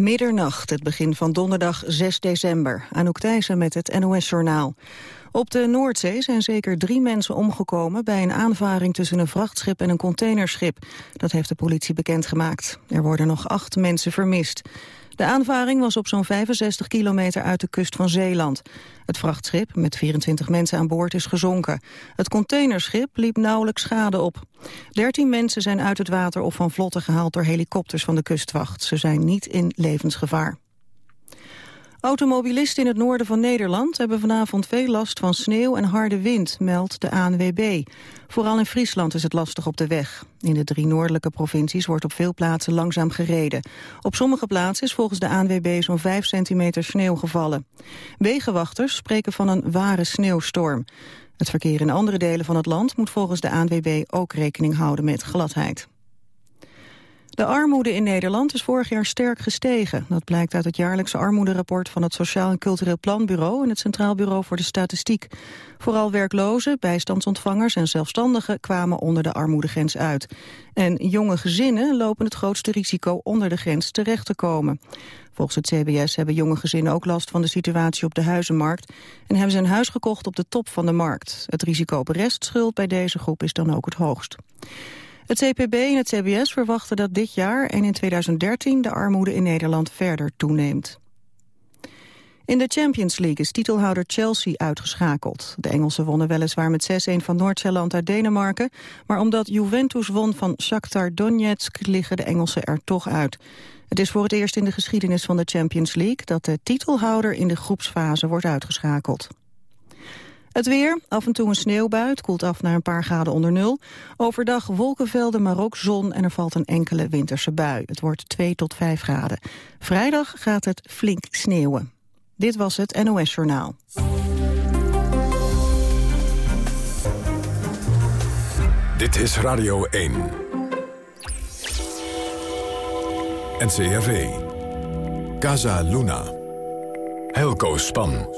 Middernacht, het begin van donderdag 6 december. Anouk Thijssen met het NOS-journaal. Op de Noordzee zijn zeker drie mensen omgekomen... bij een aanvaring tussen een vrachtschip en een containerschip. Dat heeft de politie bekendgemaakt. Er worden nog acht mensen vermist. De aanvaring was op zo'n 65 kilometer uit de kust van Zeeland. Het vrachtschip met 24 mensen aan boord is gezonken. Het containerschip liep nauwelijks schade op. 13 mensen zijn uit het water of van vlotten gehaald door helikopters van de kustwacht. Ze zijn niet in levensgevaar. Automobilisten in het noorden van Nederland hebben vanavond veel last van sneeuw en harde wind, meldt de ANWB. Vooral in Friesland is het lastig op de weg. In de drie noordelijke provincies wordt op veel plaatsen langzaam gereden. Op sommige plaatsen is volgens de ANWB zo'n 5 centimeter sneeuw gevallen. Wegenwachters spreken van een ware sneeuwstorm. Het verkeer in andere delen van het land moet volgens de ANWB ook rekening houden met gladheid. De armoede in Nederland is vorig jaar sterk gestegen. Dat blijkt uit het jaarlijkse armoederapport van het Sociaal en Cultureel Planbureau en het Centraal Bureau voor de Statistiek. Vooral werklozen, bijstandsontvangers en zelfstandigen kwamen onder de armoedegrens uit. En jonge gezinnen lopen het grootste risico onder de grens terecht te komen. Volgens het CBS hebben jonge gezinnen ook last van de situatie op de huizenmarkt en hebben ze een huis gekocht op de top van de markt. Het risico op restschuld bij deze groep is dan ook het hoogst. Het CPB en het CBS verwachten dat dit jaar en in 2013 de armoede in Nederland verder toeneemt. In de Champions League is titelhouder Chelsea uitgeschakeld. De Engelsen wonnen weliswaar met 6-1 van Noord-Zeeland uit Denemarken... maar omdat Juventus won van Shakhtar Donetsk liggen de Engelsen er toch uit. Het is voor het eerst in de geschiedenis van de Champions League... dat de titelhouder in de groepsfase wordt uitgeschakeld. Het weer, af en toe een sneeuwbui, het koelt af naar een paar graden onder nul. Overdag wolkenvelden, maar ook zon en er valt een enkele winterse bui. Het wordt 2 tot 5 graden. Vrijdag gaat het flink sneeuwen. Dit was het NOS Journaal. Dit is Radio 1. NCRV. Casa Luna. Helco Span.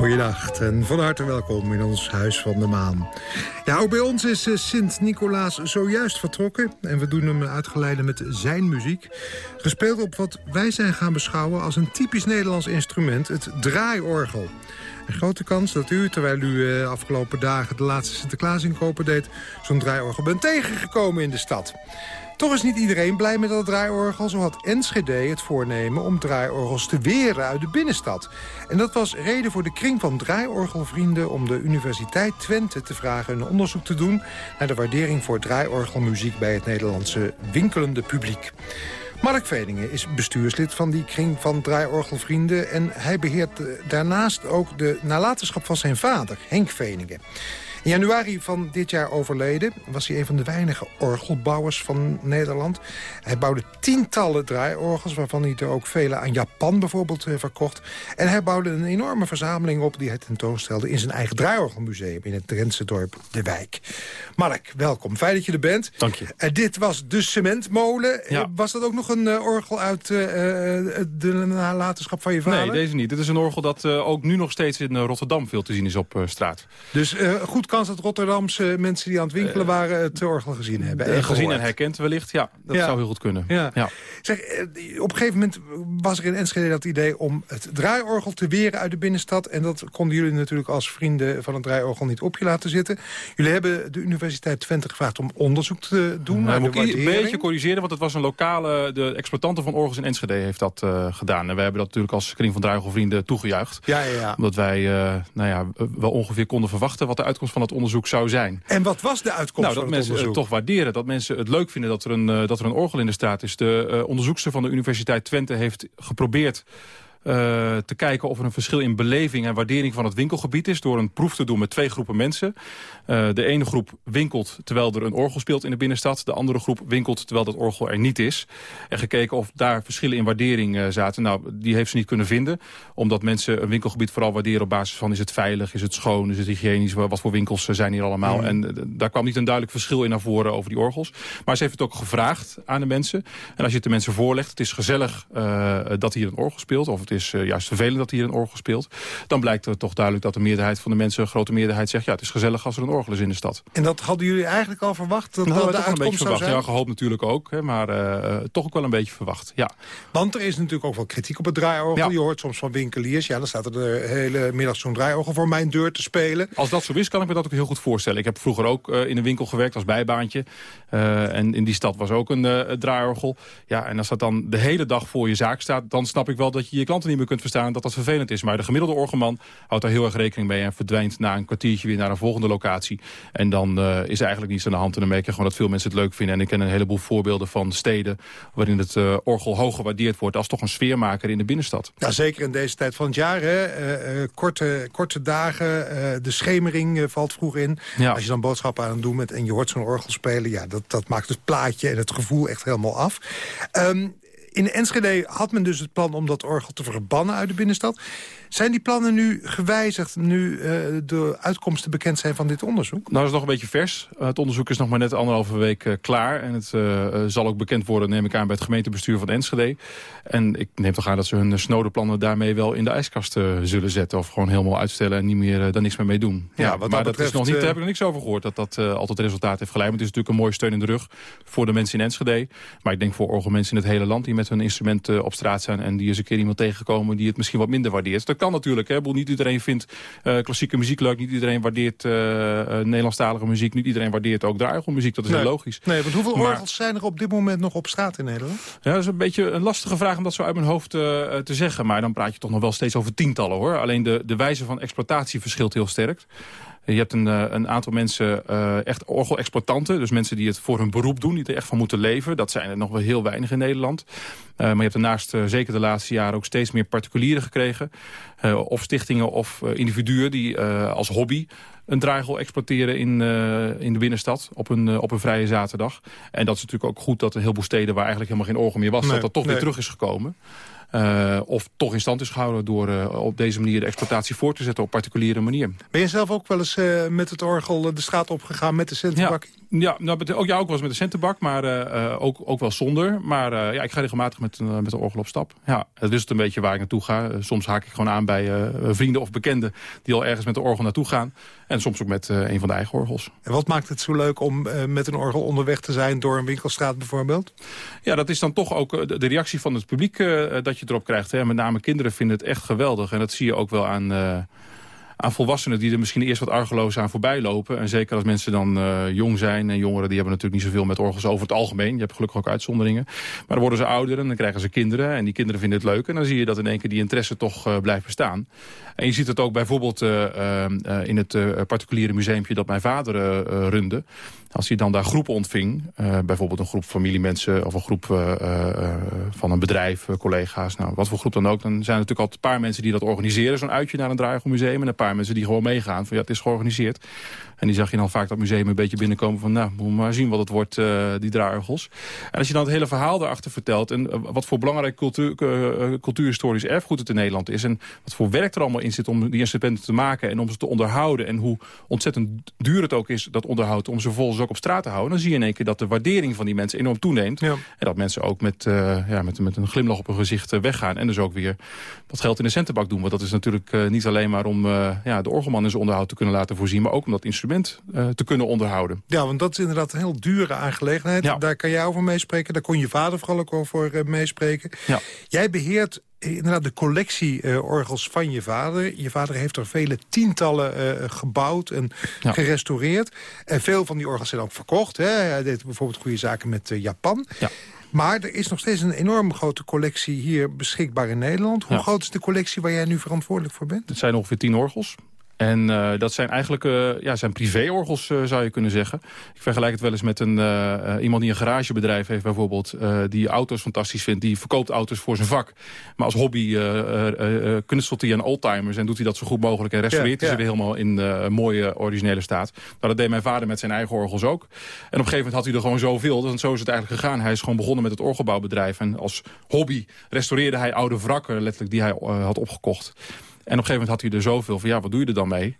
Goedenacht en van harte welkom in ons Huis van de Maan. Ja, ook bij ons is eh, Sint-Nicolaas zojuist vertrokken... en we doen hem uitgeleide met zijn muziek. Gespeeld op wat wij zijn gaan beschouwen als een typisch Nederlands instrument... het draaiorgel. Een grote kans dat u, terwijl u eh, afgelopen dagen... de laatste Sinterklaas inkopen deed... zo'n draaiorgel bent tegengekomen in de stad. Toch is niet iedereen blij met dat draaiorgel. Zo had Enschede het voornemen om draaiorgels te weren uit de binnenstad. En dat was reden voor de kring van draaiorgelvrienden... om de Universiteit Twente te vragen een onderzoek te doen... naar de waardering voor draaiorgelmuziek bij het Nederlandse winkelende publiek. Mark Veningen is bestuurslid van die kring van draaiorgelvrienden... en hij beheert daarnaast ook de nalatenschap van zijn vader, Henk Veningen. In januari van dit jaar overleden was hij een van de weinige orgelbouwers van Nederland. Hij bouwde tientallen draaiorgels, waarvan hij er ook vele aan Japan bijvoorbeeld eh, verkocht. En hij bouwde een enorme verzameling op die hij tentoonstelde in zijn eigen draaiorgelmuseum in het Drentse dorp De Wijk. Mark, welkom. Fijn dat je er bent. Dank je. Uh, dit was de cementmolen. Ja. Uh, was dat ook nog een orgel uit de nalatenschap van je vader? Nee, deze niet. Dit is een orgel dat ook nu nog steeds in Rotterdam veel te zien is op straat. Dus goed kans dat Rotterdamse mensen die aan het winkelen eh, waren... het orgel gezien hebben. En gezien en herkend wellicht, ja. Dat zou heel goed kunnen. Ja. ja. Zeg, eh, op een gegeven moment was er in Enschede dat idee... om het draaiorgel te weren uit de binnenstad. En dat konden jullie natuurlijk als vrienden van het draaiorgel niet op je laten zitten. Jullie hebben de Universiteit Twente gevraagd om onderzoek te doen nou, naar de Een beetje corrigeren, want het was een lokale... de exploitanten van orgels in Enschede heeft dat uh, gedaan. En wij hebben dat natuurlijk als kring van draaiorgelvrienden toegejuicht. Ja, ja, ja. Omdat wij uh, nou ja, wel ongeveer konden verwachten... wat de uitkomst van het onderzoek zou zijn. En wat was de uitkomst nou, dat mensen het toch waarderen. Dat mensen het leuk vinden dat er een, uh, dat er een orgel in de staat is. De uh, onderzoekster van de Universiteit Twente heeft geprobeerd te kijken of er een verschil in beleving en waardering van het winkelgebied is... door een proef te doen met twee groepen mensen. de ene groep winkelt terwijl er een orgel speelt in de binnenstad. De andere groep winkelt terwijl dat orgel er niet is. En gekeken of daar verschillen in waardering zaten. Nou, die heeft ze niet kunnen vinden. Omdat mensen een winkelgebied vooral waarderen op basis van... is het veilig, is het schoon, is het hygiënisch, wat voor winkels zijn hier allemaal. Mm. En daar kwam niet een duidelijk verschil in naar voren over die orgels. Maar ze heeft het ook gevraagd aan de mensen. En als je het de mensen voorlegt, het is gezellig dat hier een orgel speelt... of het is uh, juist vervelend dat hier een orgel speelt... dan blijkt er toch duidelijk dat de meerderheid van de mensen... een grote meerderheid zegt, ja, het is gezellig als er een orgel is in de stad. En dat hadden jullie eigenlijk al verwacht? Dat, dat, dat een beetje verwacht. Ja, gehoopt natuurlijk ook, hè, maar uh, toch ook wel een beetje verwacht, ja. Want er is natuurlijk ook wel kritiek op het draaiorgel. Je hoort soms van winkeliers, ja, dan staat er de hele middag zo'n draaiorgel voor mijn deur te spelen. Als dat zo is, kan ik me dat ook heel goed voorstellen. Ik heb vroeger ook in een winkel gewerkt als bijbaantje. en in die stad was ook een draaiorgel. Ja, en als dat dan de hele dag voor je zaak staat... dan snap ik wel dat je je niet meer kunt verstaan... dat dat vervelend is. Maar de gemiddelde orgelman houdt daar heel erg rekening mee... en verdwijnt na een kwartiertje weer naar een volgende locatie. En dan uh, is er eigenlijk niets aan de hand. En dan merk je gewoon dat veel mensen het leuk vinden. En ik ken een heleboel voorbeelden van steden... waarin het uh, orgel hoog gewaardeerd wordt... als toch een sfeermaker in de binnenstad. Ja, zeker in deze tijd van het jaar. Hè? korte, korte dagen, de schemering valt vroeg in. Ja. Als je dan boodschappen aan het doen bent en je hoort zo'n orgel spelen... ja, dat, dat maakt het plaatje en het gevoel echt helemaal af. Um, in Enschede had men dus het plan om dat orgel te verbannen uit de binnenstad. Zijn die plannen nu gewijzigd nu uh, de uitkomsten bekend zijn van dit onderzoek? Nou, dat is nog een beetje vers. het onderzoek is nog maar net anderhalve week uh, klaar. En het zal ook bekend worden, neem ik aan, bij het gemeentebestuur van Enschede. En ik neem toch aan dat ze hun snode plannen daarmee wel in de ijskast zullen zetten. Of gewoon helemaal uitstellen en niet meer, daar niks meer mee doen. Ja, wat maar dat, is nog niet, daar heb ik nog niks over gehoord. Dat dat altijd resultaat heeft geleid. Maar het is natuurlijk een mooie steun in de rug voor de mensen in Enschede. Maar ik denk voor orgelmensen in het hele land die met hun instrumenten op straat zijn. En die eens een keer iemand tegenkomen die het misschien wat minder waardeert. Kan natuurlijk. Hè. Niet iedereen vindt uh, klassieke muziek leuk. Niet iedereen waardeert uh, Nederlandstalige muziek. Niet iedereen waardeert ook draaiorgelmuziek. Dat is heel logisch. Nee, want hoeveel orgels zijn er op dit moment nog op straat in Nederland? Ja, dat is een beetje een lastige vraag om dat zo uit mijn hoofd te zeggen. Maar dan praat je toch nog wel steeds over tientallen hoor. Alleen de, de wijze van exploitatie verschilt heel sterk. Je hebt een, een aantal mensen, uh, echt orgelexploitanten. Dus mensen die het voor hun beroep doen, die er echt van moeten leven. Dat zijn er nog wel heel weinig in Nederland. Uh, maar je hebt daarnaast zeker de laatste jaren ook steeds meer particulieren gekregen. of stichtingen of individuen die als hobby een draaigel exploiteren in, in de binnenstad op een, op een vrije zaterdag. En dat is natuurlijk ook goed dat een heleboel steden waar eigenlijk helemaal geen orgel meer was, dat dat toch weer terug is gekomen. Uh, of toch in stand is gehouden door uh, op deze manier de exploitatie voor te zetten op particuliere manier. Ben je zelf ook wel eens uh, met het orgel de straat opgegaan met de centenbak? Ja. Ja, nou, ook, ja, ook wel eens met de centenbak, maar uh, ook, ook wel zonder. Maar uh, ja, ik ga regelmatig met, uh, met de orgel op stap. Ja, dat is het een beetje waar ik naartoe ga. soms haak ik gewoon aan bij vrienden of bekenden die al ergens met de orgel naartoe gaan. En soms ook met een van de eigen orgels. En wat maakt het zo leuk om met een orgel onderweg te zijn door een winkelstraat bijvoorbeeld? Ja, dat is dan toch ook de, de reactie van het publiek dat je erop krijgt. Hè. Met name kinderen vinden het echt geweldig. En dat zie je ook wel aan aan volwassenen die er misschien eerst wat argeloos aan voorbij lopen. En zeker als mensen dan uh, jong zijn. En jongeren die hebben natuurlijk niet zoveel met orgels over het algemeen. Je hebt gelukkig ook uitzonderingen. Maar dan worden ze ouder en dan krijgen ze kinderen. En die kinderen vinden het leuk. En dan zie je dat in één keer die interesse toch uh, blijft bestaan. En je ziet het ook bijvoorbeeld uh, in het particuliere museumpje dat mijn vader runde. Als hij dan daar groepen ontving, uh, bijvoorbeeld een groep familiemensen... of een groep uh, uh, van een bedrijf, collega's, nou, wat voor groep dan ook... dan zijn er natuurlijk altijd een paar mensen die dat organiseren... zo'n uitje naar een draaiorgelmuseum... en een paar mensen die gewoon meegaan van ja, het is georganiseerd. En die zag je dan vaak dat museum een beetje binnenkomen van... nou, moet maar zien wat het wordt, uh, die draaiorgels. En als je dan het hele verhaal daarachter vertelt... en uh, wat voor belangrijk cultuur, uh, cultuurhistorisch erfgoed het in Nederland is... en wat voor werk er allemaal in zit om die instrumenten te maken... en om ze te onderhouden... en hoe ontzettend duur het ook is, dat onderhoud... om ze vervolgens ook op straat te houden... dan zie je in één keer dat de waardering van die mensen enorm toeneemt. Ja. En dat mensen ook met, ja, met, met een glimlach op hun gezicht weggaan... en dus ook weer wat geld in de centenbak doen. Want dat is natuurlijk niet alleen maar om ja, de orgelman in zijn onderhoud te kunnen laten voorzien... maar ook om dat instrument uh, te kunnen onderhouden. Ja, want dat is inderdaad een heel dure aangelegenheid. Ja. Daar kan jij over meespreken. Daar kon je vader vooral ook over uh, meespreken. Ja. Jij beheert inderdaad de collectie uh, orgels van je vader. Je vader heeft er vele tientallen uh, gebouwd en ja. gerestaureerd. En veel van die orgels zijn ook verkocht. Hè. Hij deed bijvoorbeeld goede zaken met uh, Japan. Ja. Maar er is nog steeds een enorm grote collectie hier beschikbaar in Nederland. Hoe ja. groot is de collectie waar jij nu verantwoordelijk voor bent? Het zijn ongeveer tien orgels. En uh, dat zijn eigenlijk uh, ja, zijn privéorgels, uh, zou je kunnen zeggen. Ik vergelijk het wel eens met een, iemand die een garagebedrijf heeft bijvoorbeeld... die auto's fantastisch vindt, die verkoopt auto's voor zijn vak. Maar als hobby kunstelt hij aan oldtimers... en doet hij dat zo goed mogelijk en restaureert ja, hij ze weer helemaal in mooie originele staat. Nou, dat deed mijn vader met zijn eigen orgels ook. En op een gegeven moment had hij er gewoon zoveel. Want zo is het eigenlijk gegaan. Hij is gewoon begonnen met het orgelbouwbedrijf. En als hobby restaureerde hij oude wrakken, letterlijk, die hij had opgekocht. En op een gegeven moment had hij er zoveel van, ja, wat doe je er dan mee?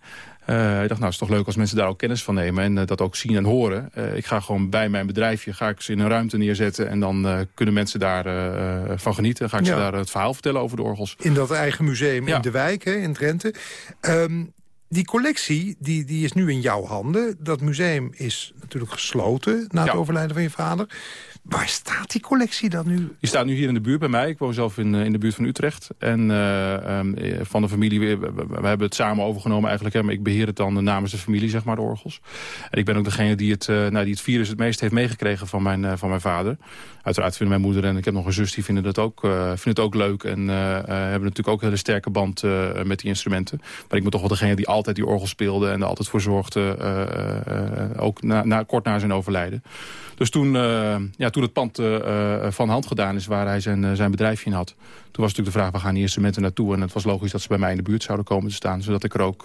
Uh, ik dacht, nou, het is toch leuk als mensen daar ook kennis van nemen... en uh, dat ook zien en horen. Uh, ik ga gewoon bij mijn bedrijfje ga ik ze in een ruimte neerzetten... en dan kunnen mensen daar van genieten. Ga ik ja. ze daar het verhaal vertellen over de orgels. In dat eigen museum ja. in de wijk, hè, in Drenthe. Um, die collectie die, die is nu in jouw handen. Dat museum is natuurlijk gesloten na het ja. overlijden van je vader. Waar staat die collectie dan nu? Die staat nu hier in de buurt bij mij. Ik woon zelf in, in de buurt van Utrecht. En uh, um, van de familie, we, we, hebben het samen overgenomen eigenlijk. Hè, maar ik beheer het dan namens de familie, zeg maar, de orgels. En ik ben ook degene die het, nou, die het virus het meest heeft meegekregen van mijn, van mijn vader. Uiteraard vinden mijn moeder en ik heb nog een zus, die vinden, dat ook, vinden het ook leuk. En hebben natuurlijk ook een hele sterke band met die instrumenten. Maar ik ben toch wel degene die altijd die orgel speelde en er altijd voor zorgde. ook na, na, kort na zijn overlijden. Dus toen, uh, ja, toen het pand uh, van hand gedaan is waar hij zijn, zijn bedrijfje in had... toen was natuurlijk de vraag, waar gaan die instrumenten naartoe? En het was logisch dat ze bij mij in de buurt zouden komen te staan... zodat ik er ook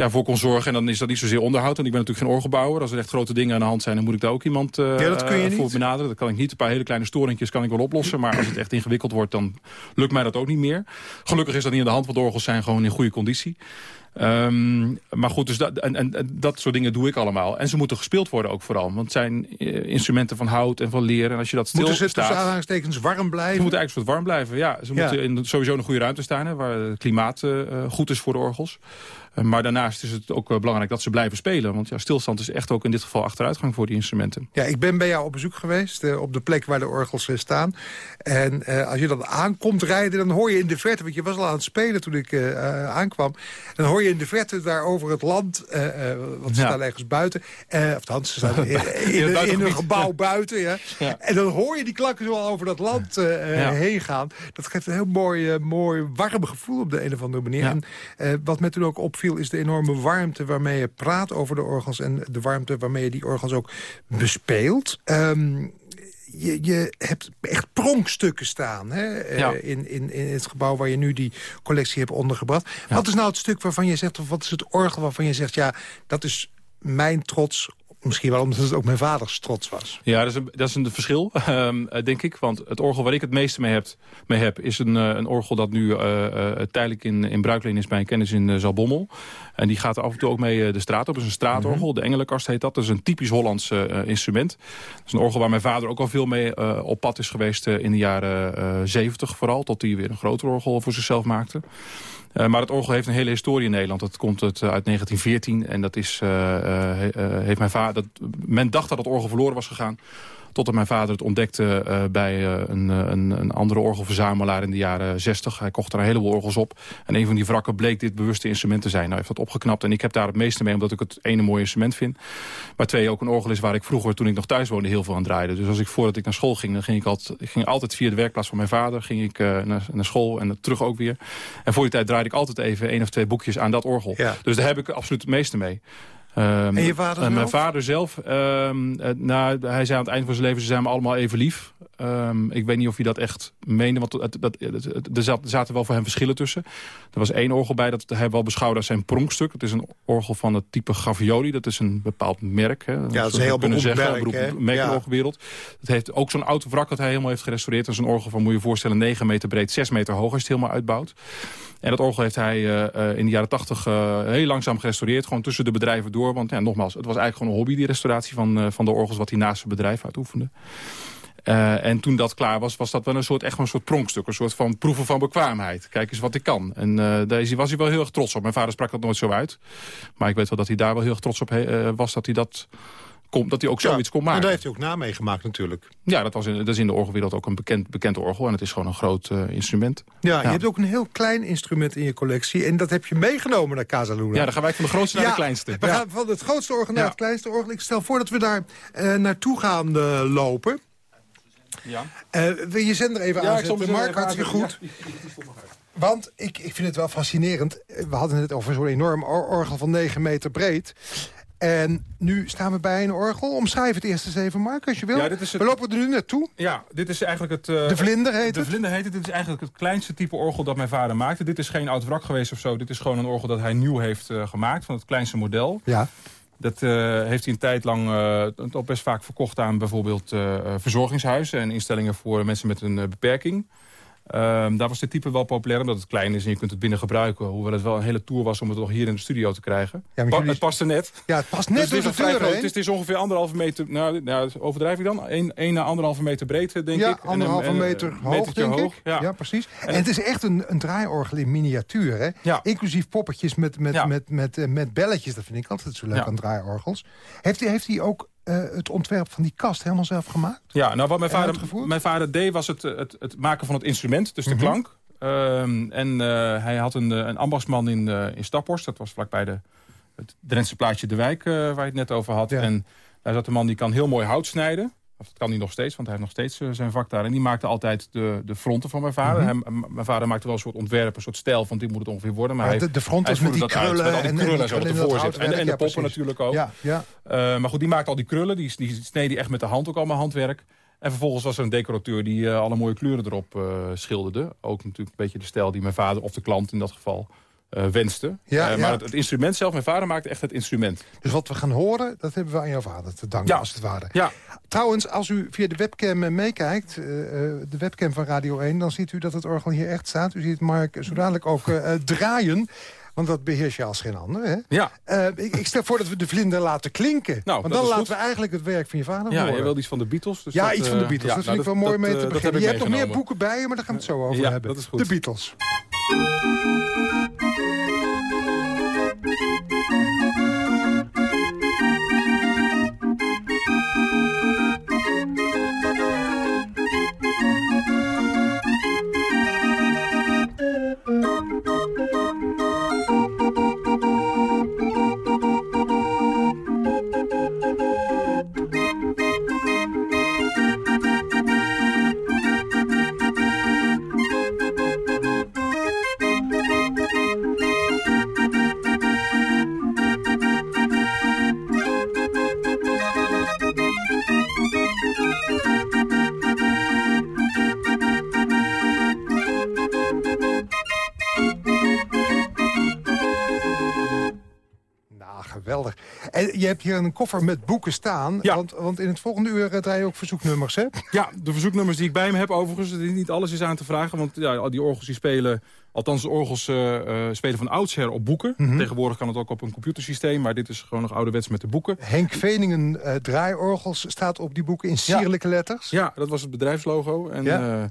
ja, voor kon zorgen. En dan is dat niet zozeer onderhoud. Want ik ben natuurlijk geen orgelbouwer. Als er echt grote dingen aan de hand zijn, dan moet ik daar ook iemand uh, ja, dat kun je voor niet. benaderen. Dat kan ik niet. Een paar hele kleine storingjes kan ik wel oplossen. Maar als het echt ingewikkeld wordt, dan lukt mij dat ook niet meer. Gelukkig is dat niet aan de hand, want de orgels zijn gewoon in goede conditie. Um, maar goed, dus dat, en, en, dat soort dingen doe ik allemaal. En ze moeten gespeeld worden ook vooral. Want het zijn uh, instrumenten van hout en van leer. En als je dat stil moeten ze tussen aanhalingstekens warm blijven? Ze moeten eigenlijk wat warm blijven, ja. Ze ja. moeten in, sowieso een goede ruimte staan... Hè, waar het klimaat uh, goed is voor de orgels. Uh, maar daarnaast is het ook belangrijk dat ze blijven spelen. Want ja, stilstand is echt ook in dit geval achteruitgang voor die instrumenten. Ja, ik ben bij jou op bezoek geweest, op de plek waar de orgels staan. En als je dan aankomt rijden, dan hoor je in de verte... want je was al aan het spelen toen ik aankwam... dan hoor je in de verte daar over het land, uh, want ze ja. staan ergens buiten. Uh, of ze staan in, in, in, in een gebouw buiten. Ja. ja. En dan hoor je die klakken zo al over dat land heen gaan. Dat geeft een heel mooi, mooi warm gevoel op de een of andere manier. En wat mij toen ook opviel is de enorme warmte waarmee je praat over de orgels... en de warmte waarmee je die orgels ook bespeelt. Um, je, je hebt echt pronkstukken staan hè? Ja. Uh, in, in, in het gebouw waar je nu die collectie hebt ondergebracht. Ja. Wat is nou het stuk waarvan je zegt, of wat is het orgel waarvan je zegt... ja, dat is mijn trots Misschien wel omdat het ook mijn vaders trots was. Ja, dat is een, dat is een verschil, uh, denk ik. Want het orgel waar ik het meeste mee heb, mee heb is een, uh, een orgel dat nu uh, tijdelijk in, in bruikleen is bij een kennis in Zalbommel. En die gaat af en toe ook mee de straat op. Dat is een straatorgel, mm -hmm. de Engelenkast heet dat. Dat is een typisch Hollands instrument. Dat is een orgel waar mijn vader ook al veel mee op pad is geweest in de jaren zeventig vooral. Tot hij weer een groter orgel voor zichzelf maakte. Uh, maar het orgel heeft een hele historie in Nederland. Dat komt uh, uit 1914 en dat is, uh, heeft mijn vader... Dat, men dacht dat het orgel verloren was gegaan. Totdat mijn vader het ontdekte uh, bij uh, een, een, een, andere orgelverzamelaar in de jaren 60. Hij kocht er een heleboel orgels op. En een van die wrakken bleek dit bewuste instrument te zijn. Nou, hij heeft dat opgeknapt en ik heb daar het meeste mee... omdat ik het ene mooie instrument vind. Maar twee, ook een orgel is waar ik vroeger, toen ik nog thuis woonde... heel veel aan draaide. Dus als ik voordat ik naar school ging... dan ging ik altijd, ik ging altijd via de werkplaats van mijn vader... ging ik uh, naar, naar, school en terug ook weer. En voor die tijd draaide ik altijd even één of twee boekjes aan dat orgel. Ja. Dus daar heb ik absoluut het meeste mee. Um, en je vader en Mijn vader zelf, um, nou, hij zei aan het eind van zijn leven... ze zijn me allemaal even lief. Um, ik weet niet of hij dat echt meende, want dat, dat, er, zat, er zaten wel voor hem verschillen tussen. Er was één orgel bij, dat hij wel beschouwde als zijn pronkstuk. Het is een orgel van het type Gavioli, dat is een bepaald merk. Hè, ja, dat is een heel beroemd zeggen, merk. merk Het heeft ook zo'n oud wrak dat hij helemaal heeft gerestaureerd. Dat is een orgel van, moet je je voorstellen, 9 meter breed, 6 meter hoog als je het helemaal uitbouwt. En dat orgel heeft hij uh, in de jaren 80 uh, heel langzaam gerestaureerd. Gewoon tussen de bedrijven door. Want ja, nogmaals, het was eigenlijk gewoon een hobby, die restauratie van, uh, van de orgels... wat hij naast zijn bedrijf uitoefende. Uh, en toen dat klaar was, was dat wel een soort, echt een soort pronkstuk. Een soort van proeven van bekwaamheid. Kijk eens wat ik kan. En uh, daar was hij wel heel erg trots op. Mijn vader sprak dat nooit zo uit. Maar ik weet wel dat hij daar wel heel erg trots op was dat hij dat komt, dat hij ook zoiets ja, kon maken. En daar heeft hij ook na meegemaakt natuurlijk. Ja, dat, was in, dat is in de orgelwereld ook een bekend, bekend orgel. En het is gewoon een groot uh, instrument. Ja, ja, je hebt ook een heel klein instrument in je collectie. En dat heb je meegenomen naar Casa Luna. Ja, dan gaan wij van de grootste naar de kleinste. We gaan van het grootste orgel naar het kleinste orgel. Ik stel voor dat we daar uh, naartoe gaan uh, lopen. Ja. wil je zender even aanzetten? Mark, hartstikke goed. Want ik, ik vind het wel fascinerend. We hadden het over zo'n enorm or- orgel van 9 meter breed. En nu staan we bij een orgel. Omschrijf het eerst eens even, Mark, als je wil. Ja, dit is het- We lopen er nu naartoe. Ja, dit is eigenlijk het... eh, De vlinder heet De het. vlinder heet het. Dit is eigenlijk het kleinste type orgel dat mijn vader maakte. Dit is geen oud wrak geweest of zo. Dit is gewoon een orgel dat hij nieuw heeft eh, gemaakt. Van het kleinste model. Ja. Dat eh, heeft hij een tijd lang toch best vaak verkocht aan bijvoorbeeld verzorgingshuizen... en instellingen voor mensen met een beperking. Ehm, daar was dit type wel populair omdat het klein is en je kunt het binnen gebruiken. Hoewel het wel een hele tour was om het nog hier in de studio te krijgen. maar Pa- jullie- Het paste net. ja, het past Dus net het door is de deur groot. Het is, het is ongeveer anderhalve meter, nou, nou overdrijf ik dan? 1 à anderhalve meter breed, denk ja, ik. Een- anderhalve en meter hoog, denk hoog. ik. Ja. Ja, precies. En, het is echt een, een draaiorgel in miniatuur, hè? Ja. Inclusief poppetjes met, met, Ja. met, met, eh, met belletjes. Dat vind ik altijd zo leuk Ja. aan draaiorgels. Heeft hij, heeft ook het ontwerp van die kast helemaal zelf gemaakt? Ja, nou wat mijn vader, uitgevoerd? mijn vader deed was het, het, het maken van het instrument, dus de Mhm. klank. Ehm, en eh, hij had een, eh, een ambachtsman in, eh, in Staphorst. Dat was vlakbij de, het Drentse plaatje De Wijk, eh, waar je het net over had. Ja. En daar zat een man die kan heel mooi hout snijden. Of dat kan hij nog steeds, want hij heeft nog steeds eh, zijn vak daar. En die maakte altijd de, de fronten van mijn vader. Mhm. Hij- mijn vader maakte wel een soort ontwerp, een soort stijl van dit moet het ongeveer worden. Maar Ja, hij, de, de front hij was met die uit, krullen. met al die en- en krullen zo ervoor zit. En, en de ja, poppen natuurlijk ook. Ja, ja. Uh, maar goed, die maakte al die krullen. Die, die sneed hij echt met de hand ook allemaal handwerk. En vervolgens was er een decorateur die uh, alle mooie kleuren erop uh, schilderde. Ook natuurlijk een beetje de stijl die mijn vader, of de klant in dat geval, uh, wenste. Ja, maar ja. het, het, instrument zelf, mijn vader maakte echt het instrument. Dus wat we gaan horen, dat hebben we aan jouw vader te danken, Ja. als het ware. Ja, Trouwens, als u via de webcam eh, meekijkt, eh, eh, de webcam van Radio 1... dan ziet u dat het orgel hier echt staat. U ziet Mark zo dadelijk ook eh, eh, draaien. Want dat beheers je als geen ander, hè? ja. Eh, ik, ik stel voor dat we de vlinder laten klinken. Nou, Want dan laten goed. we eigenlijk het werk van je vader ja horen. je wilde iets van de Beatles. Dus ja, dat, iets van de eh, Beatles. ja, dat nou, vind ik wel mooi mee te eh, beginnen. heb Je hebt nog meer boeken bij je, maar daar gaan we het zo over Ja, hebben. dat is goed. De Beatles. Thank you. En je hebt hier een koffer met boeken staan. Ja. Want, want in het volgende uur eh, draai je ook verzoeknummers, hè? Ja, de verzoeknummers die ik bij me heb overigens. Niet alles is aan te vragen. Want ja, die orgels die spelen... Althans, de orgels eh, eh, spelen van oudsher op boeken. Mhm. Tegenwoordig kan het ook op een computersysteem. Maar dit is gewoon nog ouderwets met de boeken. Henk Veningen eh, draaiorgels staat op die boeken in sierlijke letters. Ja, dat was het bedrijfslogo. En Ja. ja.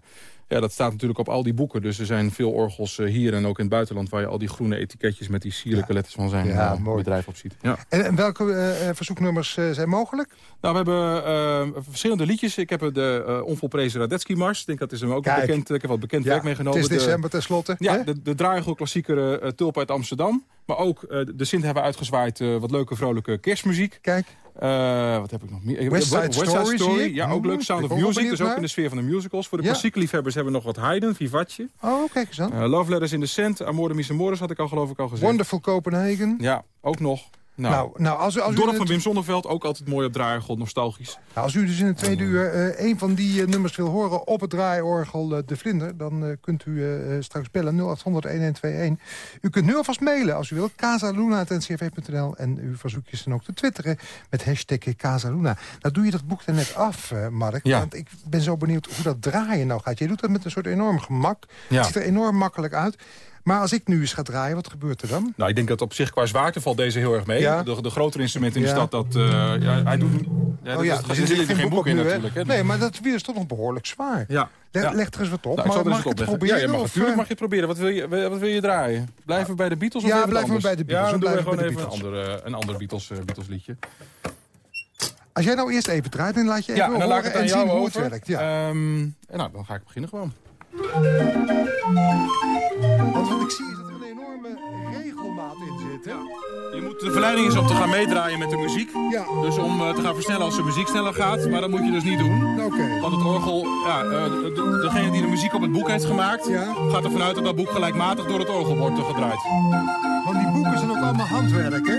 Ja, dat staat natuurlijk op al die boeken. Dus er zijn veel orgels eh, hier en ook in het buitenland... waar je al die groene etiketjes met die sierlijke Ja. letters van zijn Ja, mooi. bedrijf op ziet. Ja. En, en welke eh, verzoeknummers zijn mogelijk? Nou, we hebben verschillende liedjes. Ik heb de onvolprezen Radetzky-mars. Ik denk dat is hem ook Kijk. bekend, ik heb wat bekend werk meegenomen. Het is De- december tenslotte. Ja, hè? de, de draaiorgel klassieker eh, Tulp uit Amsterdam. Maar ook de Sint hebben we uitgezwaaid wat leuke vrolijke kerstmuziek. Kijk, Eh, wat heb ik nog meer? West Side Story, zie ik. Ja, ook leuk. Sound ben of Music, dus ook naar. in de sfeer van de musicals. Voor de Ja. klassieke liefhebbers hebben we nog wat Haydn, Vivatje. oh, kijk eens aan. Eh, Love Letters in the Sand, Amore Mise Morris had ik al geloof ik al gezegd. Wonderful Copenhagen. Ja, ook nog. Nou, Nou, nou, als, u- als, u Dorp van Wim Sonneveld, ook altijd mooi op draaiorgel, nostalgisch. nou, als u dus in het tweede uur eh, een van die eh, nummers wil horen op het draaiorgel eh, De Vlinder... dan kunt u straks bellen 0800-1121. U kunt nu alvast mailen als u wilt. casaluna.ncrv.nl en uw verzoekjes dan ook te twitteren met hashtag Casaluna. Nou doe je dat boek er net af, Mark. Ja. Want ik ben zo benieuwd hoe dat draaien nou gaat. Je doet dat met een soort enorm gemak. Ja. Het ziet er enorm makkelijk uit. Maar als ik nu eens ga draaien, wat gebeurt er dan? Nou, ik denk dat op zich qua zwaarte valt deze heel erg mee. Ja. De, de grotere instrumenten in Ja. de stad, dat, eh, ja, hij doet... Ja, oh ja, er er zit er geen boek in nu, natuurlijk. Hè? Nee, maar dat wiel is toch nog behoorlijk zwaar. Ja. Leg, er eens wat op. Nou, ik zal mag ik op het proberen? Ja, je mag, of, natuurlijk eh, mag je het proberen. Wat wil je, wat wil je draaien? Blijven we bij de Beatles of Ja, blijven we bij de Beatles. Ja, dan We doen we blijven gewoon even een ander, eh, een ander Beatles, Beatles liedje. Als jij nou eerst even draait, dan laat je even Ja, en dan laat ik horen het en zien hoe het werkt. Ja. Ehm, en nou, dan ga ik beginnen gewoon. Ik zie is dat er een enorme regelmaat in zit. Je moet, de verleiding is om te gaan meedraaien met de muziek. Ja. Dus om uh, te gaan versnellen als de muziek sneller gaat. Maar dat moet je dus niet doen. Okay. Want het orgel, ja, uh, de, degene die de muziek op het boek heeft gemaakt... Ja. gaat ervan uit dat dat boek gelijkmatig door het orgel wordt gedraaid. Want die boeken zijn ook allemaal handwerk, hè?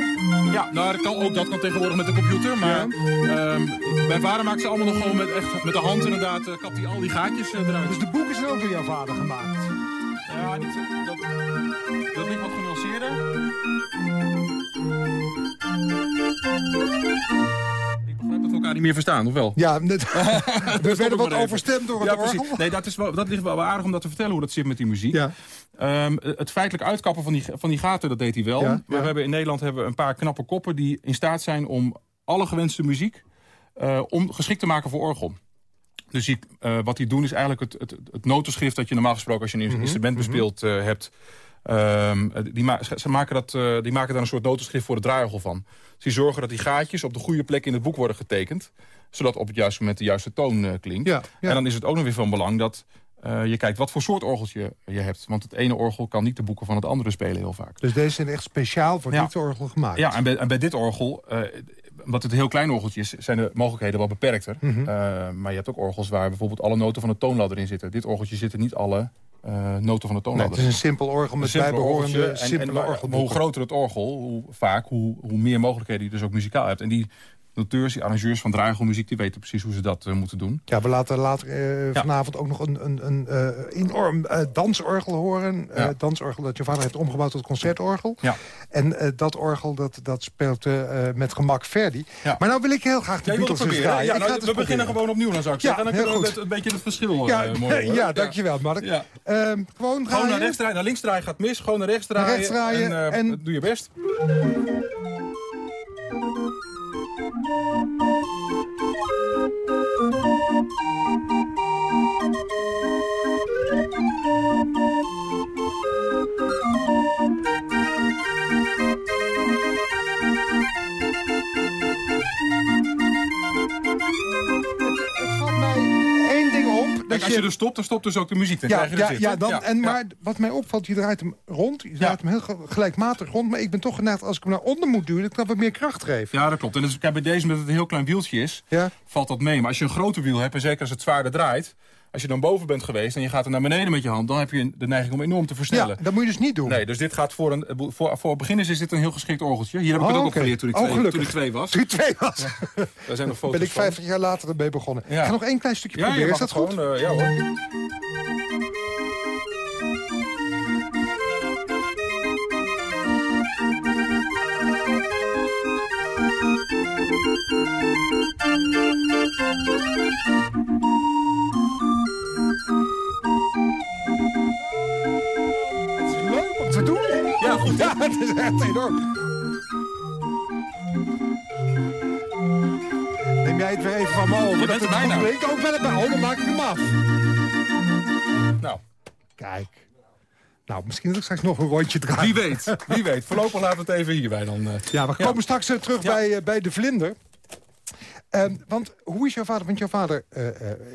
Ja, nou, dat kan, ook dat kan tegenwoordig met de computer. Maar ja. um, mijn vader maakt ze allemaal nog gewoon met, echt, met de hand inderdaad. Uh, kapt hij al die gaatjes eruit. Dus de boeken zijn ook door jouw vader gemaakt? Ja, niet, wat genuanceerder. Ik begrijp dat we elkaar niet meer verstaan, of wel? Ja, net, we werden wat overstemd door het ja, orgel. Precies. Nee, dat, is wel, dat ligt wel aardig om dat te vertellen hoe dat zit met die muziek. Ja. Um, het feitelijk uitkappen van die, van die gaten, dat deed hij wel. Ja, maar ja. we hebben in Nederland hebben we een paar knappe koppen... die in staat zijn om alle gewenste muziek uh, om, geschikt te maken voor orgel. Dus die, uh, wat die doen is eigenlijk het, het, het notenschrift... dat je normaal gesproken als je een Mhm, mm -hmm. instrument bespeelt uh, hebt... Um, die, ma ze maken dat, uh, die maken daar een soort notenschrift voor de draaiorgel van. Dus die zorgen dat die gaatjes op de goede plek in het boek worden getekend. Zodat op het juiste moment de juiste toon uh, klinkt. Ja, ja. En dan is het ook nog weer van belang dat uh, je kijkt wat voor soort orgeltje je hebt. Want het ene orgel kan niet de boeken van het andere spelen heel vaak. Dus deze zijn echt speciaal voor Ja. dit orgel gemaakt? Ja, en bij, en bij dit orgel, uh, omdat het een heel klein orgeltje is... zijn de mogelijkheden wel beperkter. Mhm. Uh, maar je hebt ook orgels waar bijvoorbeeld alle noten van de toonladder in zitten. Dit orgeltje zitten niet alle uh, noten van de Nee, toonladder. het is een simpel orgel met simpel bijbehorende. En- simpele en. Hoe groter het orgel, hoe, vaak, hoe, hoe meer mogelijkheden je dus ook muzikaal hebt. En die noteurs, die arrangeurs van draaiorgelmuziek... die weten precies hoe ze dat eh, moeten doen. Ja, we laten later eh, Ja. vanavond ook nog een, een, een eh, enorm dansorgel horen. Ja. dansorgel dat je vader heeft omgebouwd tot concertorgel. Ja. En dat orgel dat, dat speelt met gemak Verdi. Ja. Maar nou wil ik heel graag de Beatles draaien. Ja, nou, we beginnen gewoon opnieuw dan zou ik Ja, zeggen. Dan heel kunnen we een beetje het verschil Ja, mooi horen. ja, dankjewel Mark. Ja. Ehm, gewoon Gewoon naar rechts draaien. Naar links draaien gaat mis. Gewoon naar rechts draaien. rechts draaien En, en- doe je best. Het Dat als je er stopt, dan stopt dus ook de muziek. Dan ja, krijg je ja, het ja, dan, en, maar wat mij opvalt, je draait hem rond. Je draait hem heel ge- gelijkmatig rond. Maar ik ben toch geneigd, als ik hem naar onder moet duwen... dat ik wat meer kracht geef. Ja, dat klopt. En dus, kijk, bij deze, met het een heel klein wieltje is, Ja. valt dat mee. Maar als je een groter wiel hebt, en zeker als het zwaarder draait... als je dan boven bent geweest en je gaat er naar beneden met je hand... dan heb je de neiging om enorm te Ja, versnellen. dat moet je dus niet doen. Nee, dus dit gaat voor, een, voor, voor beginners is dit een heel geschikt orgeltje. Hier heb ik het Oh, ook oké. al geleerd toen ik, Oh, twee, toen ik twee was. Toen je twee was, Daar zijn nog foto's ben ik van. 50 jaar later ermee begonnen. Ja. Ik ga nog één klein stukje Ja, je proberen. Is dat goed? gewoon, eh, ja hoor. Ja, het is echt enorm. Neem jij het weer even van me over? Je dat bent er het bijna. klinkt? ook ben ik bij. Oh, dan maak ik hem af. Nou, Kijk. Nou, misschien dat ik straks nog een rondje draai. wie weet. Wie weet. Voorlopig laten we het even hierbij dan. eh. Ja, we komen straks eh, terug Ja. bij, eh, bij de vlinder. Ehm, want hoe is jouw vader? Want jouw vader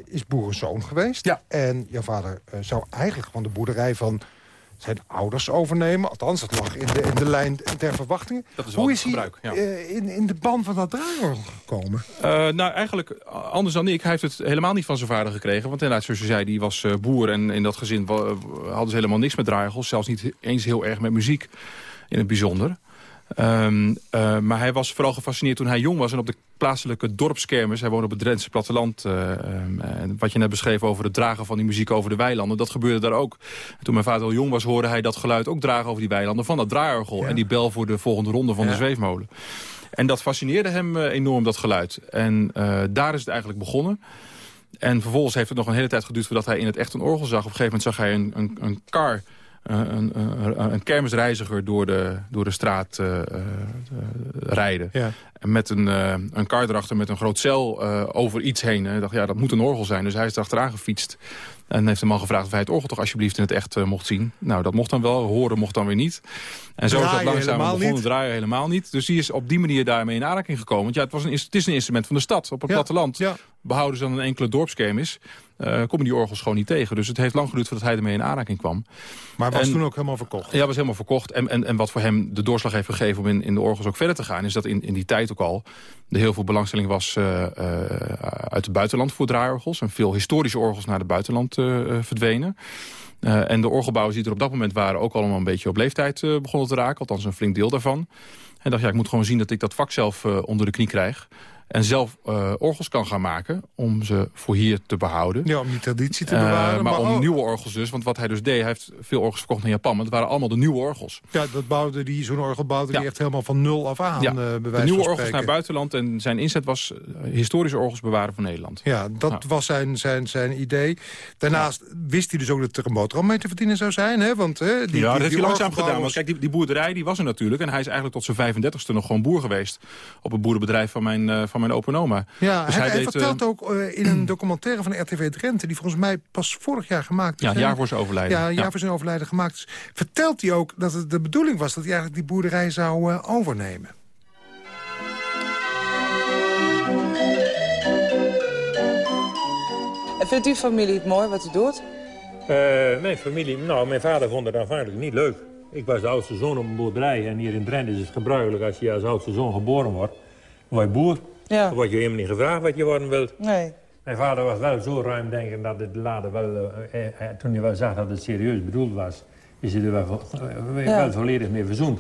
is boerenzoon geweest. Ja. En jouw vader zou eigenlijk gewoon de boerderij van zijn ouders overnemen. Althans, dat lag in de, in de lijn der verwachtingen. Dat is wel hoe is hij ja. eh, in, in de ban van dat draaiorgel gekomen? Eh, nou, eigenlijk anders dan ik. Hij heeft het helemaal niet van zijn vader gekregen. Want inderdaad, zoals je zei, die was eh, boer. En in dat gezin hadden ze helemaal niks met draaiorgels. Zelfs niet eens heel erg met muziek in het bijzonder. Ehm, eh, maar hij was vooral gefascineerd toen hij jong was... en op de plaatselijke dorpskermis... hij woonde op het Drentse platteland... eh, ehm, en wat je net beschreef over het dragen van die muziek over de weilanden... dat gebeurde daar ook. En toen mijn vader al jong was, hoorde hij dat geluid ook dragen over die weilanden... van dat draaiorgel Ja. en die bel voor de volgende ronde van de zweefmolen. En dat fascineerde hem eh, enorm, dat geluid. En daar is het eigenlijk begonnen. En vervolgens heeft het nog een hele tijd geduurd... voordat hij in het echt een orgel zag. Op een gegeven moment zag hij een, een, een kar... eh, Een, een, een kermisreiziger door de, door de straat eh, eh, rijden. Ja. met een, een kar erachter met een groot cel over iets heen. En dacht, ja, dat moet een orgel zijn. Dus hij is erachteraan gefietst. En heeft de man gevraagd of hij het orgel toch alsjeblieft in het echt mocht zien. Nou, dat mocht dan wel. Horen mocht dan weer niet. En zo is dat langzaam begonnen. Niet. Draaien helemaal niet. Dus die is op die manier daarmee in aanraking gekomen. Want ja, het, was een, het is een instrument van de stad op het platteland. Ja. Behouden ze dan een enkele dorpskermis uh, komen die orgels gewoon niet tegen. Dus het heeft lang geduurd voordat hij ermee in aanraking kwam. Maar was toen ook helemaal verkocht? Ja, was helemaal verkocht. En, en, en wat voor hem de doorslag heeft gegeven om in, in de orgels ook verder te gaan... is dat in, in die tijd ook al er heel veel belangstelling was uh, uh, uit het buitenland voor draaiorgels. En veel historische orgels naar het buitenland verdwenen. en de orgelbouwers die er op dat moment waren... ook allemaal een beetje op leeftijd begonnen te raken. Althans een flink deel daarvan. En dacht, ja, ik moet gewoon zien dat ik dat vak zelf onder de knie krijg en zelf uh, orgels kan gaan maken om ze voor hier te behouden. Ja, om die traditie te bewaren. Uh, maar, om nieuwe orgels dus, want wat hij dus deed... hij heeft veel orgels verkocht in Japan, maar het waren allemaal de nieuwe orgels. Ja, dat bouwde die, zo'n orgel bouwde die echt helemaal van nul af aan, ja. Uh, de nieuwe orgels naar buitenland en zijn inzet was historische orgels bewaren voor Nederland. Ja, dat was zijn, zijn, zijn idee. Daarnaast wist hij dus ook dat er een boterham mee te verdienen zou zijn, hè? Want, die, ja, die, dat heeft hij langzaam gedaan. Want kijk, die, die, boerderij die was er natuurlijk en hij is eigenlijk tot zijn 35ste nog gewoon boer geweest... op het boerenbedrijf van mijn van mijn opa en oma. Ja, dus hij, hij, vertelt uh, ook uh, in een documentaire van RTV Drenthe... die volgens mij pas vorig jaar gemaakt is. Ja, een jaar voor zijn overlijden. Ja, een jaar voor zijn overlijden gemaakt is. Vertelt hij ook dat het de bedoeling was... dat hij eigenlijk die boerderij zou uh, overnemen. En vindt uw familie het mooi wat u doet? mijn familie, nou, mijn vader vond het aanvankelijk niet leuk. Ik was de oudste zoon op een boerderij en hier in Drenthe is het gebruikelijk... als je als oudste zoon geboren wordt, word je boer. Ja. Dan word je helemaal niet gevraagd wat je worden wilt. Nee. Mijn vader was wel zo ruim denken dat het later wel... Eh, eh, toen hij wel zag dat het serieus bedoeld was... is hij er wel, eh, wel volledig mee verzoend.